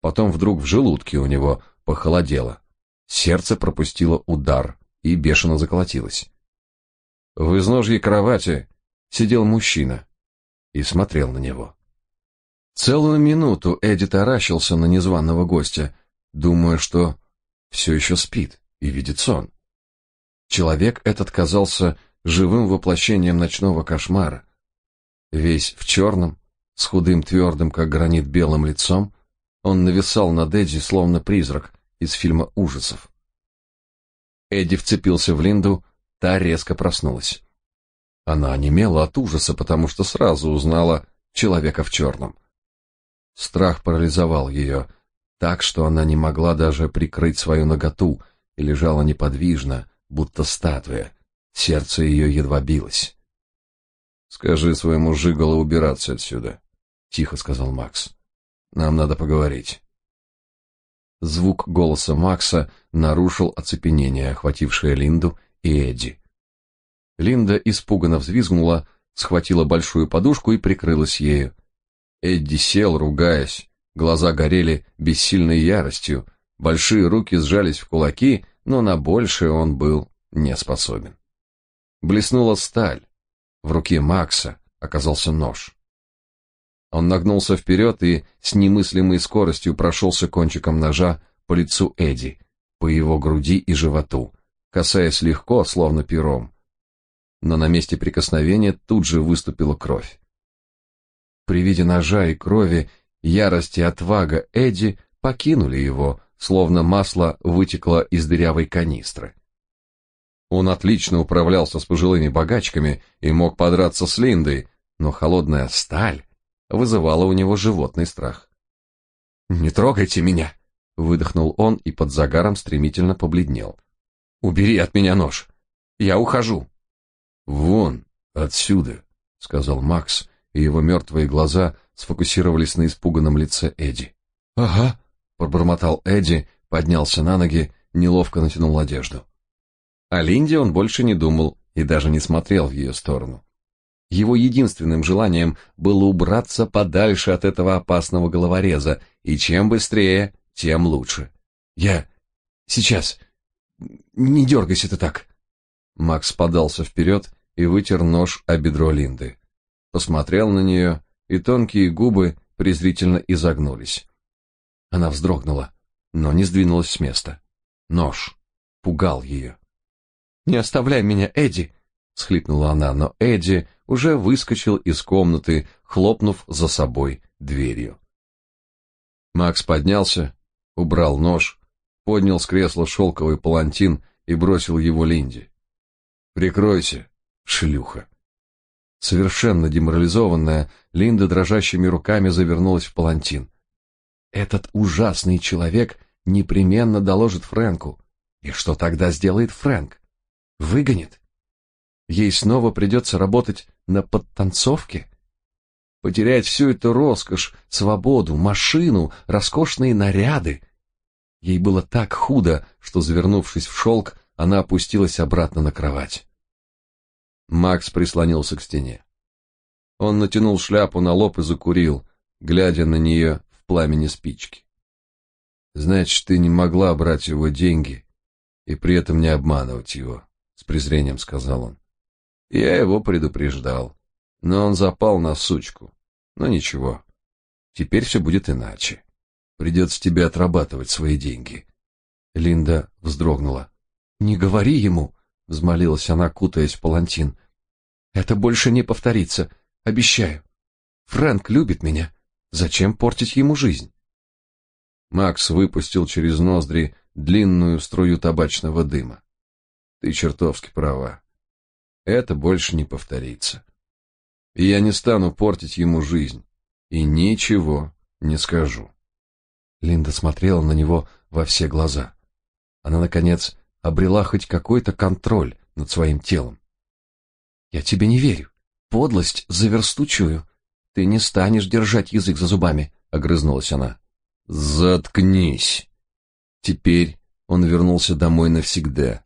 Потом вдруг в желудке у него похолодело. Сердце пропустило удар и бешено заколотилось. В изножье кровати сидел мужчина и смотрел на него. Целую минуту Эдди таращился на незваного гостя, думая, что все еще спит и видит сон. Человек этот казался живым воплощением ночного кошмара. Весь в черном, с худым твердым, как гранит, белым лицом, он нависал над Эдди, словно призрак из фильма ужасов. Эдди вцепился в Линду, та резко проснулась. Она онемела от ужаса, потому что сразу узнала человека в черном. Страх парализовал ее, так что она не могла даже прикрыть свою наготу и лежала неподвижно, будто статуя. Сердце ее едва билось. Скажи своему жиголу убираться отсюда, тихо сказал Макс. Нам надо поговорить. Звук голоса Макса нарушил оцепенение, охватившее Линду и Эдди. Линда испуганно взвизгнула, схватила большую подушку и прикрылась ею. Эдди сел, ругаясь, глаза горели бессильной яростью, большие руки сжались в кулаки, но на большее он был не способен. Блеснула сталь. В руке Макса оказался нож. Он нагнулся вперед и с немыслимой скоростью прошелся кончиком ножа по лицу Эдди, по его груди и животу, касаясь легко, словно пером. Но на месте прикосновения тут же выступила кровь. При виде ножа и крови ярость и отвага Эдди покинули его, словно масло вытекло из дырявой канистры. Он отлично управлялся с пожилыми богачками и мог подраться с Линдой, но холодная сталь вызывала у него животный страх. «Не трогайте меня!» — выдохнул он и под загаром стремительно побледнел. «Убери от меня нож! Я ухожу!» «Вон, отсюда!» — сказал Макс, и его мертвые глаза сфокусировались на испуганном лице Эдди. «Ага», — пробормотал Эдди, поднялся на ноги, неловко натянул одежду. О Линде он больше не думал и даже не смотрел в ее сторону. Его единственным желанием было убраться подальше от этого опасного головореза, и чем быстрее, тем лучше. «Я... сейчас... не дергайся ты так!» Макс подался вперед и вытер нож о бедро Линды посмотрел на нее, и тонкие губы презрительно изогнулись. Она вздрогнула, но не сдвинулась с места. Нож пугал ее. «Не оставляй меня, Эдди!» — схлипнула она, но Эдди уже выскочил из комнаты, хлопнув за собой дверью. Макс поднялся, убрал нож, поднял с кресла шелковый палантин и бросил его Линде. «Прикройся, шлюха!» Совершенно деморализованная, Линда дрожащими руками завернулась в палантин. Этот ужасный человек непременно доложит Фрэнку. И что тогда сделает Фрэнк? Выгонит? Ей снова придется работать на подтанцовке? Потерять всю эту роскошь, свободу, машину, роскошные наряды? Ей было так худо, что, завернувшись в шелк, она опустилась обратно на кровать. Макс прислонился к стене. Он натянул шляпу на лоб и закурил, глядя на нее в пламени спички. Значит, ты не могла брать его деньги и при этом не обманывать его, с презрением сказал он. Я его предупреждал, но он запал на сучку. Но ничего. Теперь все будет иначе. Придется тебе отрабатывать свои деньги. Линда вздрогнула. Не говори ему, — взмолилась она, кутаясь в палантин. «Это больше не повторится, обещаю. Фрэнк любит меня. Зачем портить ему жизнь?» Макс выпустил через ноздри длинную струю табачного дыма. «Ты чертовски права. Это больше не повторится. И я не стану портить ему жизнь. И ничего не скажу». Линда смотрела на него во все глаза. Она, наконец, обрела хоть какой-то контроль над своим телом. Я тебе не верю. Подлость за версту чую. Ты не станешь держать язык за зубами, огрызнулась она. Заткнись. Теперь он вернулся домой навсегда.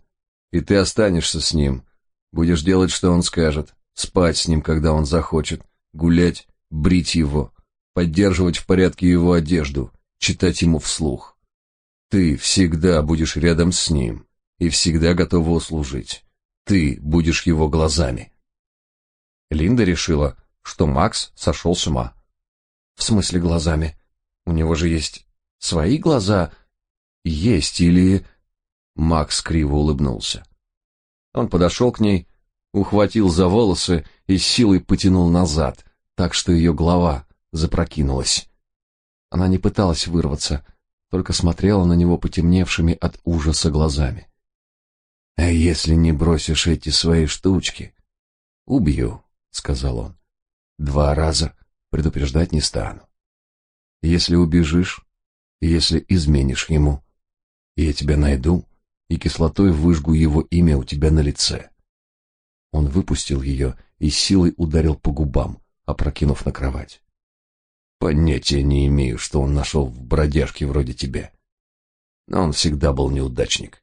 И ты останешься с ним. Будешь делать, что он скажет, спать с ним, когда он захочет, гулять, брить его, поддерживать в порядке его одежду, читать ему вслух. Ты всегда будешь рядом с ним и всегда готова услужить. Ты будешь его глазами. Линда решила, что Макс сошел с ума. В смысле глазами? У него же есть свои глаза. Есть или... Макс криво улыбнулся. Он подошел к ней, ухватил за волосы и силой потянул назад, так что ее голова запрокинулась. Она не пыталась вырваться, только смотрела на него потемневшими от ужаса глазами. А если не бросишь эти свои штучки, убью, сказал он. Два раза предупреждать не стану. Если убежишь, если изменишь ему, я тебя найду и кислотой выжгу его имя у тебя на лице. Он выпустил ее и силой ударил по губам, опрокинув на кровать. Понятия не имею, что он нашел в бродяжке вроде тебя. Но он всегда был неудачник.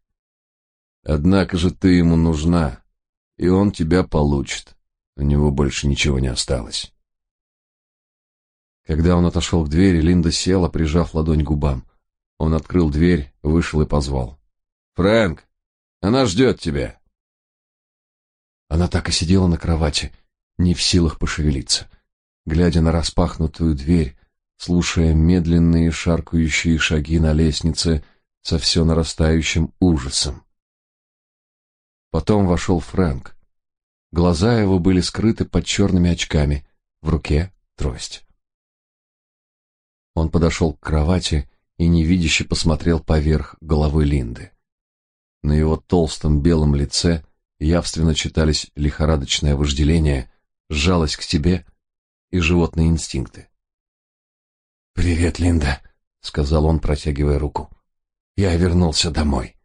Однако же ты ему нужна, и он тебя получит. У него больше ничего не осталось. Когда он отошел к двери, Линда села, прижав ладонь к губам. Он открыл дверь, вышел и позвал. «Фрэнк, она ждет тебя!» Она так и сидела на кровати, не в силах пошевелиться, глядя на распахнутую дверь, слушая медленные шаркающие шаги на лестнице со все нарастающим ужасом. Потом вошел Фрэнк. Глаза его были скрыты под черными очками, в руке трость. Он подошел к кровати и невидяще посмотрел поверх головы Линды. На его толстом белом лице явственно читались лихорадочное вожделение, жалость к тебе и животные инстинкты. «Привет, Линда», — сказал он, протягивая руку. «Я вернулся домой».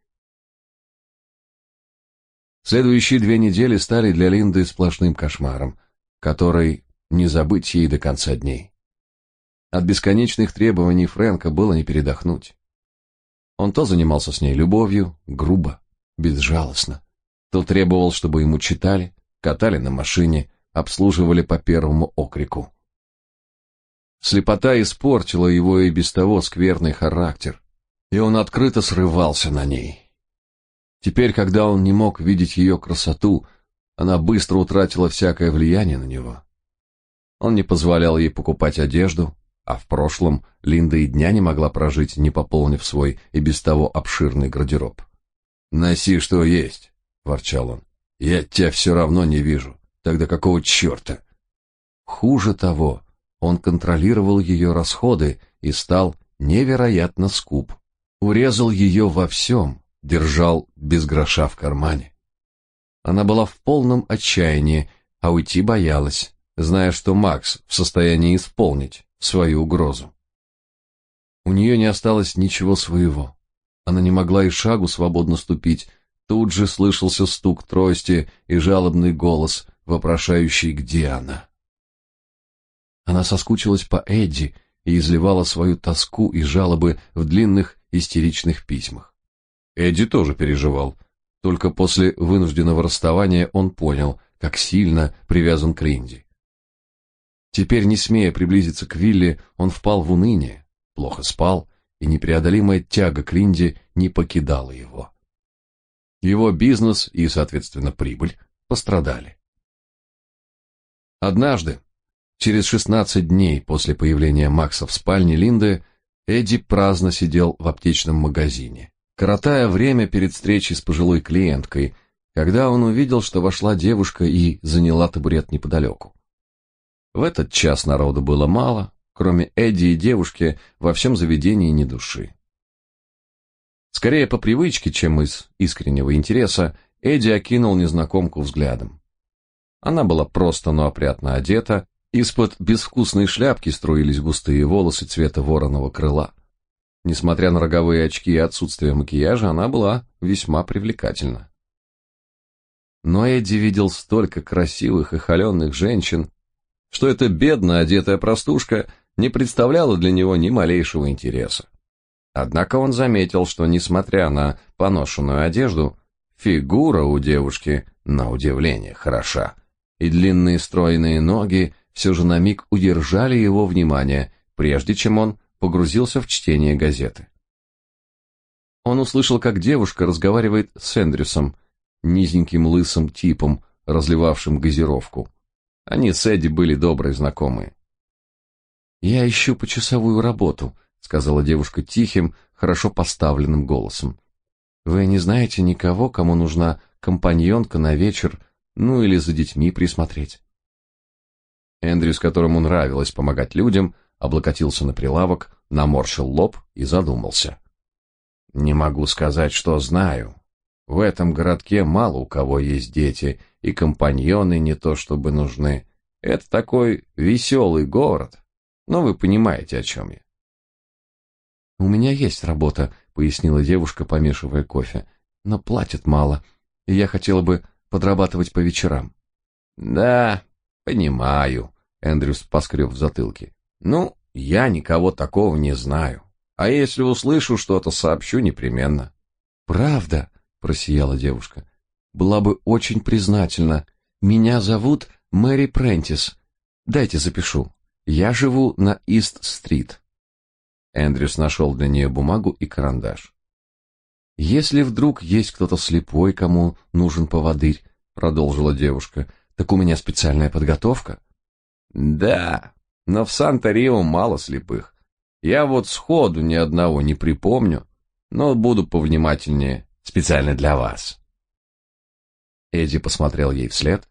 Следующие две недели стали для Линды сплошным кошмаром, который не забыть ей до конца дней. От бесконечных требований Фрэнка было не передохнуть. Он то занимался с ней любовью, грубо, безжалостно, то требовал, чтобы ему читали, катали на машине, обслуживали по первому окрику. Слепота испортила его и без того скверный характер, и он открыто срывался на ней. Теперь, когда он не мог видеть ее красоту, она быстро утратила всякое влияние на него. Он не позволял ей покупать одежду, а в прошлом Линда и дня не могла прожить, не пополнив свой и без того обширный гардероб. «Носи, что есть», — ворчал он. «Я тебя все равно не вижу. Тогда какого черта?» Хуже того, он контролировал ее расходы и стал невероятно скуп. Урезал ее во всем, держал без гроша в кармане. Она была в полном отчаянии, а уйти боялась, зная, что Макс в состоянии исполнить свою угрозу. У нее не осталось ничего своего. Она не могла и шагу свободно ступить. Тут же слышался стук трости и жалобный голос, вопрошающий, где она. Она соскучилась по Эдди и изливала свою тоску и жалобы в длинных истеричных письмах. Эдди тоже переживал. Только после вынужденного расставания он понял, как сильно привязан к Ринди. Теперь, не смея приблизиться к Вилле, он впал в уныние, плохо спал, и непреодолимая тяга к Линде не покидала его. Его бизнес и, соответственно, прибыль пострадали. Однажды, через 16 дней после появления Макса в спальне Линды, Эдди праздно сидел в аптечном магазине, коротая время перед встречей с пожилой клиенткой, когда он увидел, что вошла девушка и заняла табурет неподалеку. В этот час народу было мало, кроме Эдди и девушки, во всем заведении ни души. Скорее по привычке, чем из искреннего интереса, Эдди окинул незнакомку взглядом. Она была просто, но опрятно одета, из-под безвкусной шляпки струились густые волосы цвета вороного крыла. Несмотря на роговые очки и отсутствие макияжа, она была весьма привлекательна. Но Эдди видел столько красивых и холеных женщин, что эта бедно одетая простушка не представляла для него ни малейшего интереса. Однако он заметил, что, несмотря на поношенную одежду, фигура у девушки, на удивление, хороша, и длинные стройные ноги все же на миг удержали его внимание, прежде чем он погрузился в чтение газеты. Он услышал, как девушка разговаривает с Эндрюсом, низеньким лысым типом, разливавшим газировку. Они с Эдди были добрые знакомые. «Я ищу почасовую работу», — сказала девушка тихим, хорошо поставленным голосом. «Вы не знаете никого, кому нужна компаньонка на вечер, ну или за детьми присмотреть?» Эндрюс, которому нравилось помогать людям, облокотился на прилавок, наморщил лоб и задумался. «Не могу сказать, что знаю. В этом городке мало у кого есть дети, и компаньоны не то чтобы нужны. Это такой веселый город. Но вы понимаете, о чем я. У меня есть работа, пояснила девушка, помешивая кофе. Но платят мало, и я хотела бы подрабатывать по вечерам. Да, понимаю, Эндрюс поскреб в затылке. Ну, я никого такого не знаю. А если услышу что-то, сообщу непременно. Правда? Просияла девушка. Была бы очень признательна. Меня зовут Мэри Прентис. Дайте запишу. Я живу на Ист-стрит. Эндрюс нашел для нее бумагу и карандаш. Если вдруг есть кто-то слепой, кому нужен поводырь, продолжила девушка, так у меня специальная подготовка. Да, но в Санта-Рио мало слепых. Я вот сходу ни одного не припомню, но буду повнимательнее специально для вас. Эдди посмотрел ей вслед,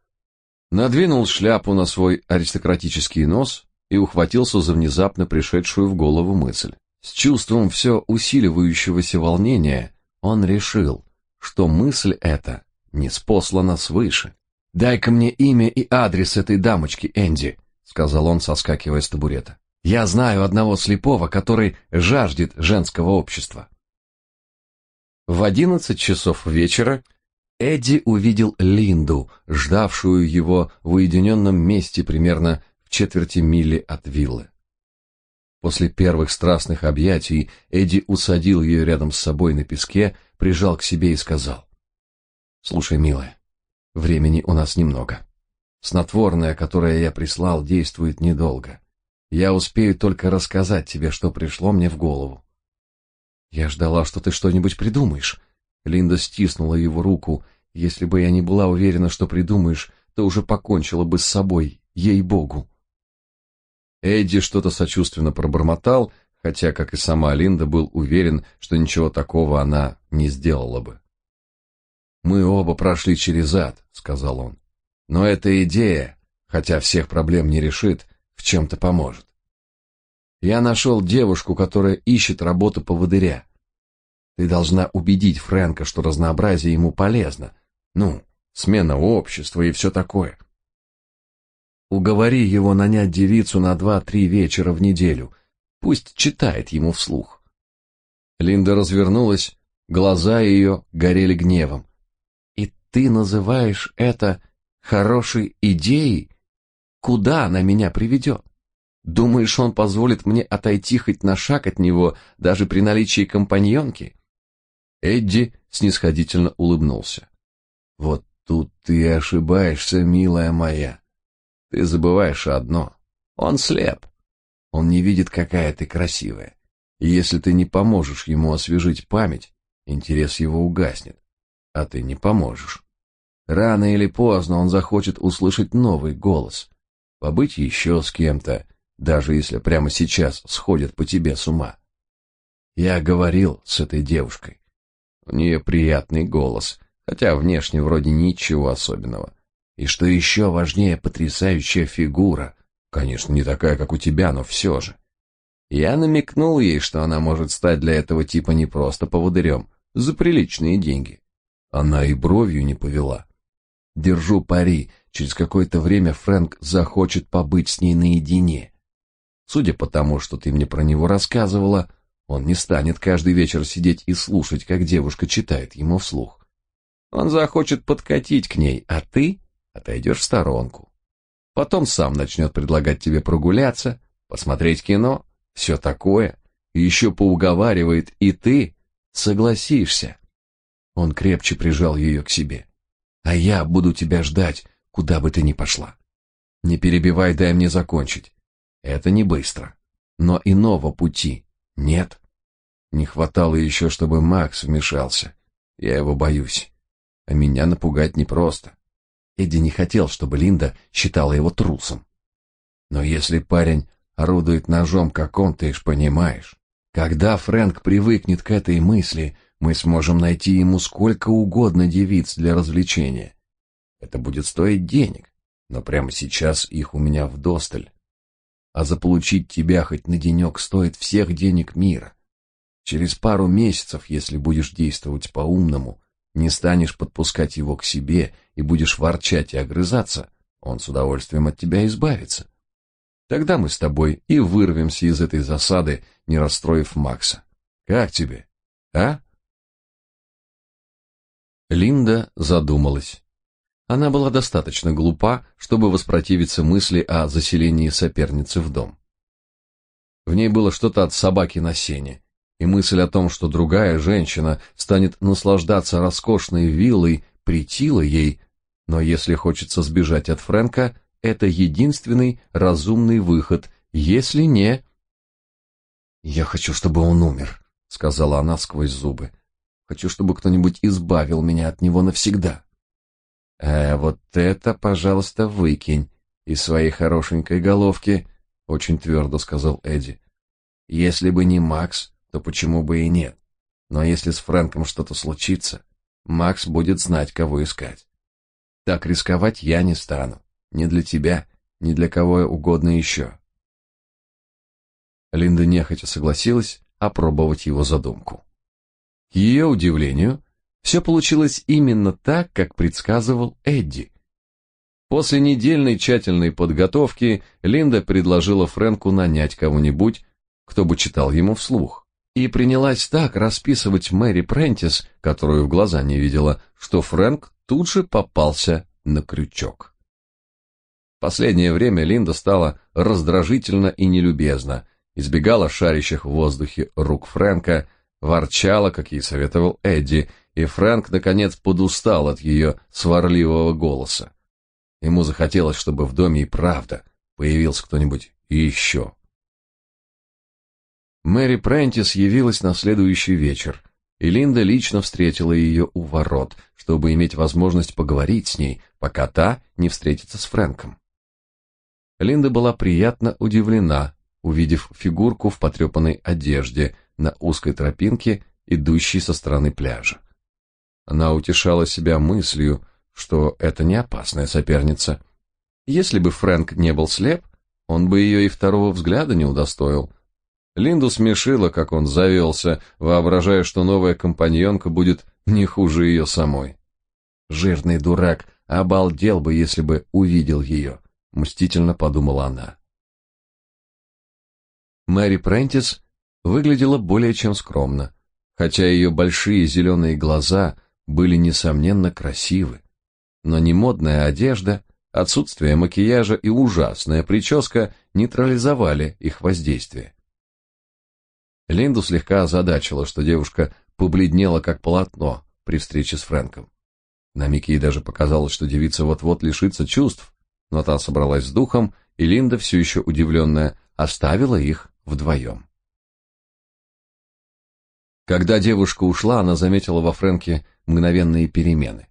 надвинул шляпу на свой аристократический нос и ухватился за внезапно пришедшую в голову мысль. С чувством все усиливающегося волнения он решил, что мысль эта не спослана свыше. «Дай-ка мне имя и адрес этой дамочки, Энди», — сказал он, соскакивая с табурета. «Я знаю одного слепого, который жаждет женского общества». В одиннадцать часов вечера Эдди увидел Линду, ждавшую его в уединенном месте примерно в четверти мили от виллы. После первых страстных объятий Эдди усадил ее рядом с собой на песке, прижал к себе и сказал: "Слушай, милая, времени у нас немного. Снотворное, которое я прислал, действует недолго. Я успею только рассказать тебе, что пришло мне в голову". Я ждала, что ты что-нибудь придумаешь, Линда стиснула его руку. Если бы я не была уверена, что придумаешь, то уже покончила бы с собой, ей-богу. Эдди что-то сочувственно пробормотал, хотя, как и сама Линда, был уверен, что ничего такого она не сделала бы. «Мы оба прошли через ад», — сказал он. «Но эта идея, хотя всех проблем не решит, в чем-то поможет. Я нашел девушку, которая ищет работу поводыря. Ты должна убедить Фрэнка, что разнообразие ему полезно. Ну, смена общества и все такое. Уговори его нанять девицу на два-три вечера в неделю. Пусть читает ему вслух. Линда развернулась, глаза ее горели гневом. И ты называешь это хорошей идеей? Куда она меня приведет? Думаешь, он позволит мне отойти хоть на шаг от него, даже при наличии компаньонки? Эдди снисходительно улыбнулся. Вот тут ты ошибаешься, милая моя. Ты забываешь одно. Он слеп. Он не видит, какая ты красивая. И если ты не поможешь ему освежить память, интерес его угаснет. А ты не поможешь. Рано или поздно он захочет услышать новый голос, побыть еще с кем-то, даже если прямо сейчас сходит по тебе с ума. Я говорил с этой девушкой. У нее приятный голос, хотя внешне вроде ничего особенного. И что еще важнее, потрясающая фигура. Конечно, не такая, как у тебя, но все же. Я намекнул ей, что она может стать для этого типа не просто поводырем, за приличные деньги. Она и бровью не повела. Держу пари, через какое-то время Фрэнк захочет побыть с ней наедине. Судя по тому, что ты мне про него рассказывала, он не станет каждый вечер сидеть и слушать, как девушка читает ему вслух. Он захочет подкатить к ней, а ты отойдешь в сторонку. Потом сам начнет предлагать тебе прогуляться, посмотреть кино, все такое, и еще поуговаривает, и ты согласишься. Он крепче прижал ее к себе. А я буду тебя ждать, куда бы ты ни пошла. Не перебивай, дай мне закончить. Это не быстро, но иного пути нет. Не хватало еще, чтобы Макс вмешался. Я его боюсь. А меня напугать непросто. Эдди не хотел, чтобы Линда считала его трусом. Но если парень орудует ножом, как он, ты ж понимаешь. Когда Фрэнк привыкнет к этой мысли, мы сможем найти ему сколько угодно девиц для развлечения. Это будет стоить денег, но прямо сейчас их у меня вдосталь а заполучить тебя хоть на денек стоит всех денег мира. Через пару месяцев, если будешь действовать по-умному, не станешь подпускать его к себе и будешь ворчать и огрызаться, он с удовольствием от тебя избавится. Тогда мы с тобой и вырвемся из этой засады, не расстроив Макса. Как тебе? А? Линда задумалась. Она была достаточно глупа, чтобы воспротивиться мысли о заселении соперницы в дом. В ней было что-то от собаки на сене, и мысль о том, что другая женщина станет наслаждаться роскошной виллой, притила ей, но если хочется сбежать от Фрэнка, это единственный разумный выход, если не... «Я хочу, чтобы он умер», — сказала она сквозь зубы. «Хочу, чтобы кто-нибудь избавил меня от него навсегда». «Э, вот это, пожалуйста, выкинь из своей хорошенькой головки», — очень твердо сказал Эдди. «Если бы не Макс, то почему бы и нет? Но если с Фрэнком что-то случится, Макс будет знать, кого искать. Так рисковать я не стану. Ни для тебя, ни для кого угодно еще». Линда нехотя согласилась опробовать его задумку. К ее удивлению, все получилось именно так, как предсказывал Эдди. После недельной тщательной подготовки Линда предложила Фрэнку нанять кого-нибудь, кто бы читал ему вслух, и принялась так расписывать Мэри Прентис, которую в глаза не видела, что Фрэнк тут же попался на крючок. Последнее время Линда стала раздражительна и нелюбезна, избегала шарящих в воздухе рук Фрэнка, ворчала, как ей советовал Эдди, и Фрэнк, наконец, подустал от ее сварливого голоса. Ему захотелось, чтобы в доме и правда появился кто-нибудь еще. Мэри Прентис явилась на следующий вечер, и Линда лично встретила ее у ворот, чтобы иметь возможность поговорить с ней, пока та не встретится с Фрэнком. Линда была приятно удивлена, увидев фигурку в потрепанной одежде на узкой тропинке, идущей со стороны пляжа. Она утешала себя мыслью, что это не опасная соперница. Если бы Фрэнк не был слеп, он бы ее и второго взгляда не удостоил. Линду смешило, как он завелся, воображая, что новая компаньонка будет не хуже ее самой. Жирный дурак обалдел бы, если бы увидел ее, мстительно подумала она. Мэри Прентис выглядела более чем скромно, хотя ее большие зеленые глаза были, несомненно, красивы. Но не модная одежда, отсутствие макияжа и ужасная прическа нейтрализовали их воздействие. Линду слегка озадачило, что девушка побледнела как полотно при встрече с Фрэнком. На миг ей даже показалось, что девица вот-вот лишится чувств, но та собралась с духом, и Линда, все еще удивленная, оставила их вдвоем. Когда девушка ушла, она заметила во Фрэнке мгновенные перемены.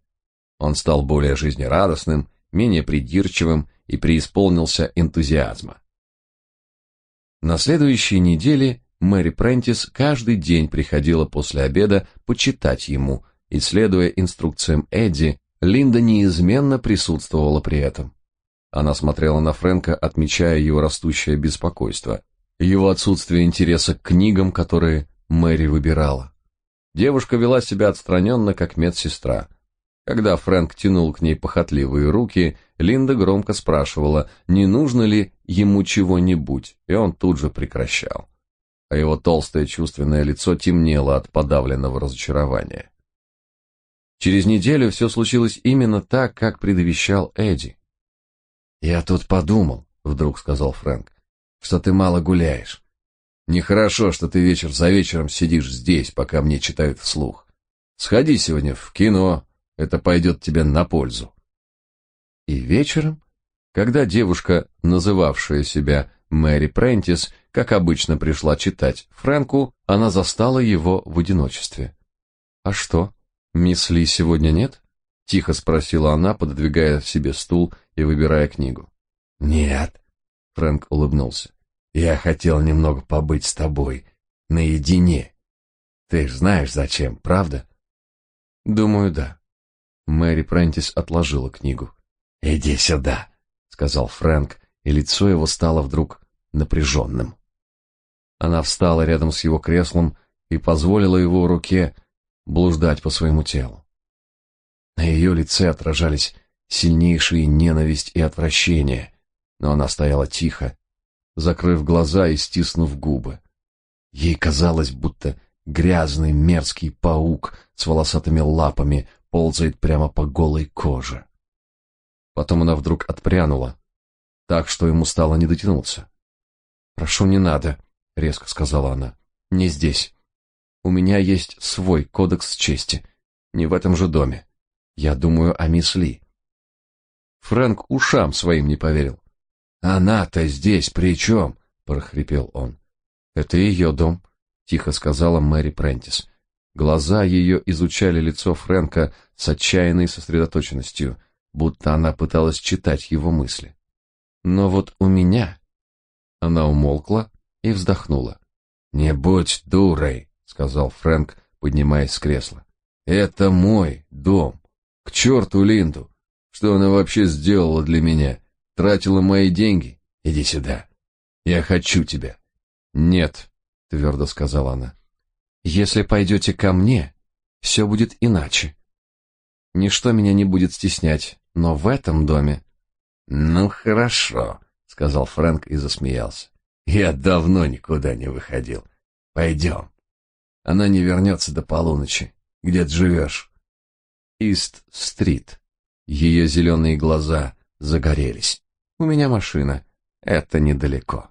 Он стал более жизнерадостным, менее придирчивым и преисполнился энтузиазма. На следующей неделе Мэри Прентис каждый день приходила после обеда почитать ему, и, следуя инструкциям Эдди, Линда неизменно присутствовала при этом. Она смотрела на Фрэнка, отмечая его растущее беспокойство, его отсутствие интереса к книгам, которые Мэри выбирала. Девушка вела себя отстраненно, как медсестра. Когда Фрэнк тянул к ней похотливые руки, Линда громко спрашивала, не нужно ли ему чего-нибудь, и он тут же прекращал. А его толстое чувственное лицо темнело от подавленного разочарования. Через неделю все случилось именно так, как предвещал Эдди. «Я тут подумал», — вдруг сказал Фрэнк что ты мало гуляешь. Нехорошо, что ты вечер за вечером сидишь здесь, пока мне читают вслух. Сходи сегодня в кино, это пойдет тебе на пользу. И вечером, когда девушка, называвшая себя Мэри Прентис, как обычно пришла читать Фрэнку, она застала его в одиночестве. «А что, мисс Ли сегодня нет?» — тихо спросила она, пододвигая себе стул и выбирая книгу. «Нет», Фрэнк улыбнулся. Я хотел немного побыть с тобой наедине. Ты ж знаешь зачем, правда? Думаю, да. Мэри Прентис отложила книгу. Иди сюда, сказал Фрэнк, и лицо его стало вдруг напряженным. Она встала рядом с его креслом и позволила его руке блуждать по своему телу. На ее лице отражались сильнейшие ненависть и отвращение, но она стояла тихо, закрыв глаза и стиснув губы. Ей казалось, будто Грязный мерзкий паук с волосатыми лапами ползает прямо по голой коже. Потом она вдруг отпрянула, так что ему стало не дотянуться. "Прошу, не надо", резко сказала она. "Не здесь. У меня есть свой кодекс чести, не в этом же доме. Я думаю о мисс Ли". Фрэнк ушам своим не поверил. "Она-то здесь при чем?» — прохрипел он. "Это ее дом", тихо сказала Мэри Прентис. Глаза ее изучали лицо Фрэнка с отчаянной сосредоточенностью, будто она пыталась читать его мысли. Но вот у меня она умолкла и вздохнула. "Не будь дурой", сказал Фрэнк, поднимаясь с кресла. "Это мой дом. К черту Линду. Что она вообще сделала для меня? Тратила мои деньги? Иди сюда. Я хочу тебя". "Нет", твердо сказала она. "Если пойдете ко мне, все будет иначе. Ничто меня не будет стеснять, но в этом доме Ну хорошо, сказал Фрэнк и засмеялся. Я давно никуда не выходил. Пойдем. Она не вернется до полуночи. Где ты живешь?» Ист-стрит. Ее зеленые глаза загорелись. У меня машина. Это недалеко.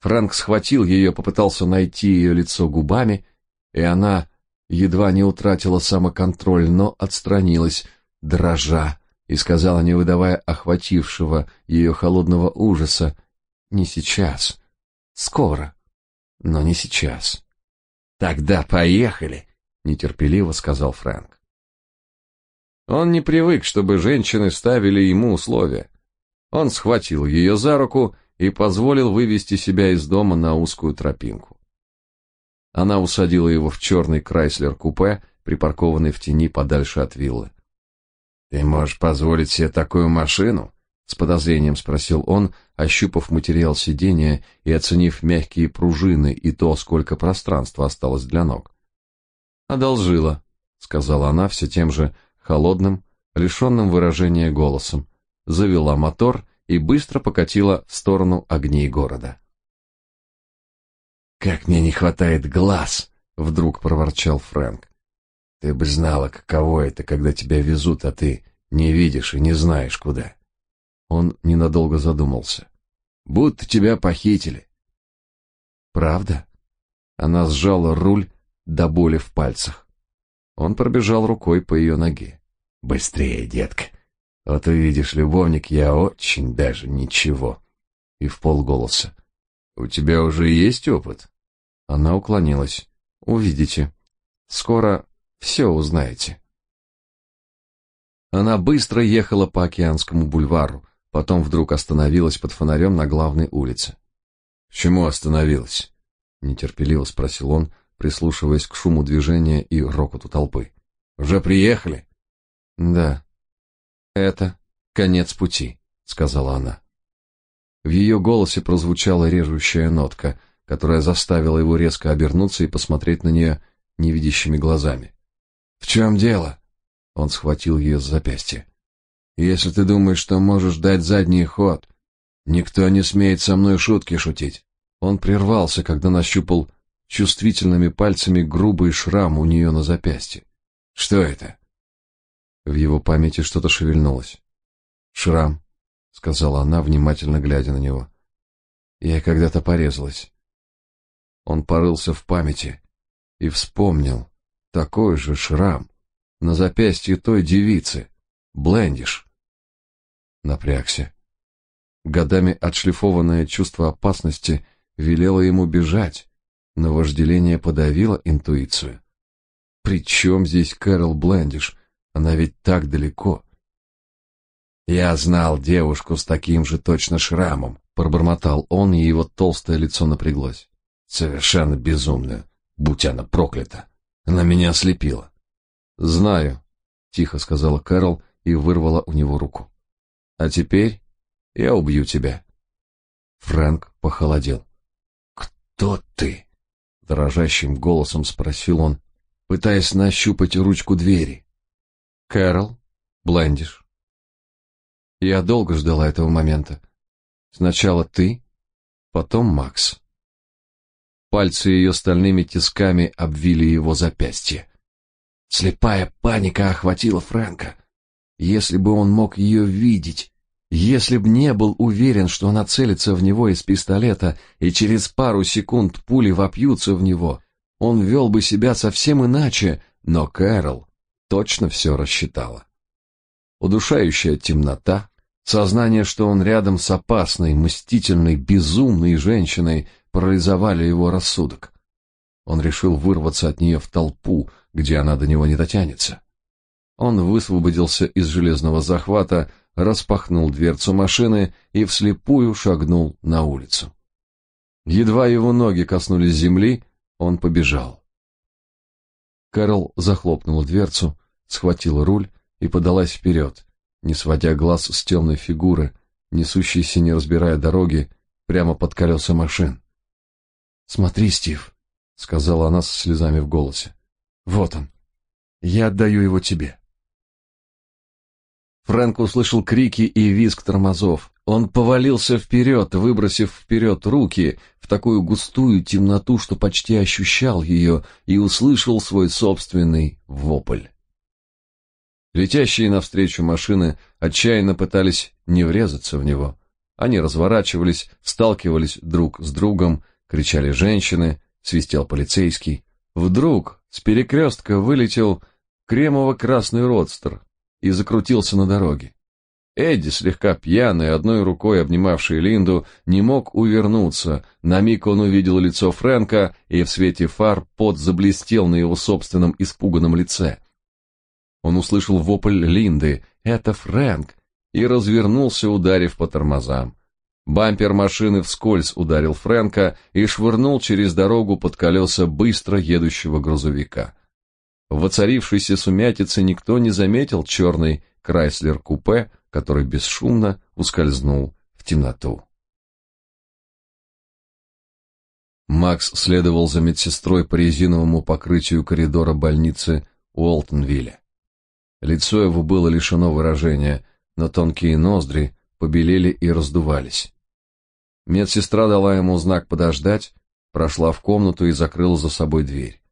Фрэнк схватил ее, попытался найти ее лицо губами, и она едва не утратила самоконтроль, но отстранилась, дрожа, и сказала, не выдавая охватившего ее холодного ужаса, «Не сейчас. Скоро. Но не сейчас». «Тогда поехали», — нетерпеливо сказал Фрэнк. Он не привык, чтобы женщины ставили ему условия. Он схватил ее за руку и позволил вывести себя из дома на узкую тропинку. Она усадила его в черный Крайслер-купе, припаркованный в тени подальше от виллы. «Ты можешь позволить себе такую машину?» — с подозрением спросил он, ощупав материал сиденья и оценив мягкие пружины и то, сколько пространства осталось для ног. «Одолжила», — сказала она все тем же холодным, лишенным выражения голосом, завела мотор и быстро покатила в сторону огней города. «Как мне не хватает глаз!» — вдруг проворчал Фрэнк. Ты бы знала, каково это, когда тебя везут, а ты не видишь и не знаешь куда. Он ненадолго задумался. Будто тебя похитили. Правда? Она сжала руль до боли в пальцах. Он пробежал рукой по ее ноге. Быстрее, детка. Вот увидишь, любовник, я очень даже ничего. И в полголоса. У тебя уже есть опыт? Она уклонилась. Увидите. Скоро все узнаете. Она быстро ехала по Океанскому бульвару, потом вдруг остановилась под фонарем на главной улице. "Почему остановилась?" нетерпеливо спросил он, прислушиваясь к шуму движения и рокоту толпы. "Уже приехали?" "Да. Это конец пути", сказала она. В ее голосе прозвучала режущая нотка, которая заставила его резко обернуться и посмотреть на нее невидящими глазами. В чем дело? Он схватил ее за запястье. Если ты думаешь, что можешь дать задний ход, никто не смеет со мной шутки шутить. Он прервался, когда нащупал чувствительными пальцами грубый шрам у нее на запястье. Что это? В его памяти что-то шевельнулось. Шрам, сказала она, внимательно глядя на него. Я когда-то порезалась. Он порылся в памяти и вспомнил, такой же шрам на запястье той девицы, Блендиш. Напрягся. Годами отшлифованное чувство опасности велело ему бежать, но вожделение подавило интуицию. При чем здесь Кэрол Блендиш? Она ведь так далеко. Я знал девушку с таким же точно шрамом, пробормотал он, и его толстое лицо напряглось. Совершенно безумная, будь она проклята. Она меня ослепила. Знаю, тихо сказала Кэрол и вырвала у него руку. А теперь я убью тебя. Фрэнк похолодел. Кто ты? дрожащим голосом спросил он, пытаясь нащупать ручку двери. Кэрол, Блендиш. Я долго ждала этого момента. Сначала ты, потом Макс. Пальцы ее стальными тисками обвили его запястье. Слепая паника охватила Фрэнка. Если бы он мог ее видеть, если б не был уверен, что она целится в него из пистолета, и через пару секунд пули вопьются в него, он вел бы себя совсем иначе, но Кэрол точно все рассчитала. Удушающая темнота, сознание, что он рядом с опасной, мстительной, безумной женщиной, парализовали его рассудок. Он решил вырваться от нее в толпу, где она до него не дотянется. Он высвободился из железного захвата, распахнул дверцу машины и вслепую шагнул на улицу. Едва его ноги коснулись земли, он побежал. Кэрол захлопнула дверцу, схватила руль и подалась вперед, не сводя глаз с темной фигуры, несущейся, не разбирая дороги, прямо под колеса машин. «Смотри, Стив», — сказала она со слезами в голосе. «Вот он. Я отдаю его тебе». Фрэнк услышал крики и визг тормозов. Он повалился вперед, выбросив вперед руки в такую густую темноту, что почти ощущал ее, и услышал свой собственный вопль. Летящие навстречу машины отчаянно пытались не врезаться в него. Они разворачивались, сталкивались друг с другом, кричали женщины, свистел полицейский. Вдруг с перекрестка вылетел кремово-красный родстер, и закрутился на дороге. Эдди, слегка пьяный, одной рукой обнимавший Линду, не мог увернуться. На миг он увидел лицо Фрэнка, и в свете фар пот заблестел на его собственном испуганном лице. Он услышал вопль Линды «Это Фрэнк!» и развернулся, ударив по тормозам. Бампер машины вскользь ударил Фрэнка и швырнул через дорогу под колеса быстро едущего грузовика. В воцарившейся сумятице никто не заметил черный Крайслер-купе, который бесшумно ускользнул в темноту. Макс следовал за медсестрой по резиновому покрытию коридора больницы Уолтонвилля. Лицо его было лишено выражения, но тонкие ноздри побелели и раздувались. Медсестра дала ему знак подождать, прошла в комнату и закрыла за собой дверь.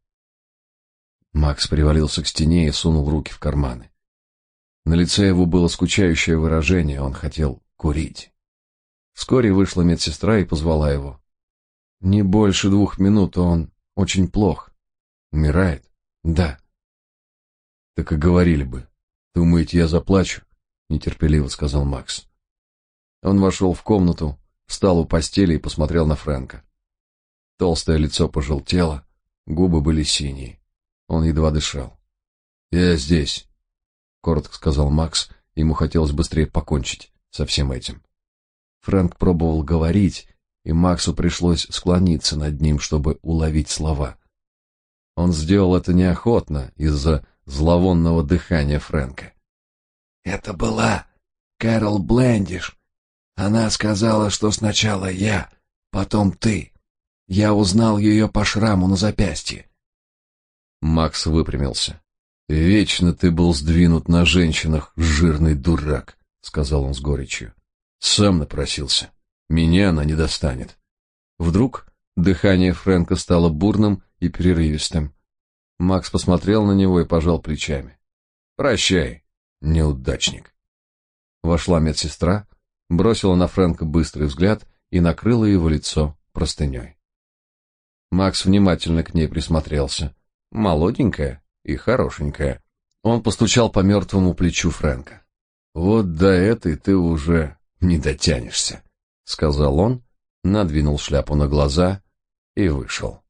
Макс привалился к стене и сунул руки в карманы. На лице его было скучающее выражение, он хотел курить. Вскоре вышла медсестра и позвала его. Не больше двух минут, он очень плох. Умирает? Да. Так и говорили бы. Думаете, я заплачу? нетерпеливо сказал Макс. Он вошел в комнату, встал у постели и посмотрел на Фрэнка. Толстое лицо пожелтело, губы были синие. Он едва дышал. «Я здесь», — коротко сказал Макс. Ему хотелось быстрее покончить со всем этим. Фрэнк пробовал говорить, и Максу пришлось склониться над ним, чтобы уловить слова. Он сделал это неохотно из-за зловонного дыхания Фрэнка. «Это была Кэрол Блендиш. Она сказала, что сначала я, потом ты. Я узнал ее по шраму на запястье. Макс выпрямился. Вечно ты был сдвинут на женщинах, жирный дурак, сказал он с горечью. Сам напросился. Меня она не достанет. Вдруг дыхание Фрэнка стало бурным и прерывистым. Макс посмотрел на него и пожал плечами. Прощай, неудачник. Вошла медсестра, бросила на Фрэнка быстрый взгляд и накрыла его лицо простыней. Макс внимательно к ней присмотрелся молоденькая и хорошенькая. Он постучал по мертвому плечу Фрэнка. Вот до этой ты уже не дотянешься, сказал он, надвинул шляпу на глаза и вышел.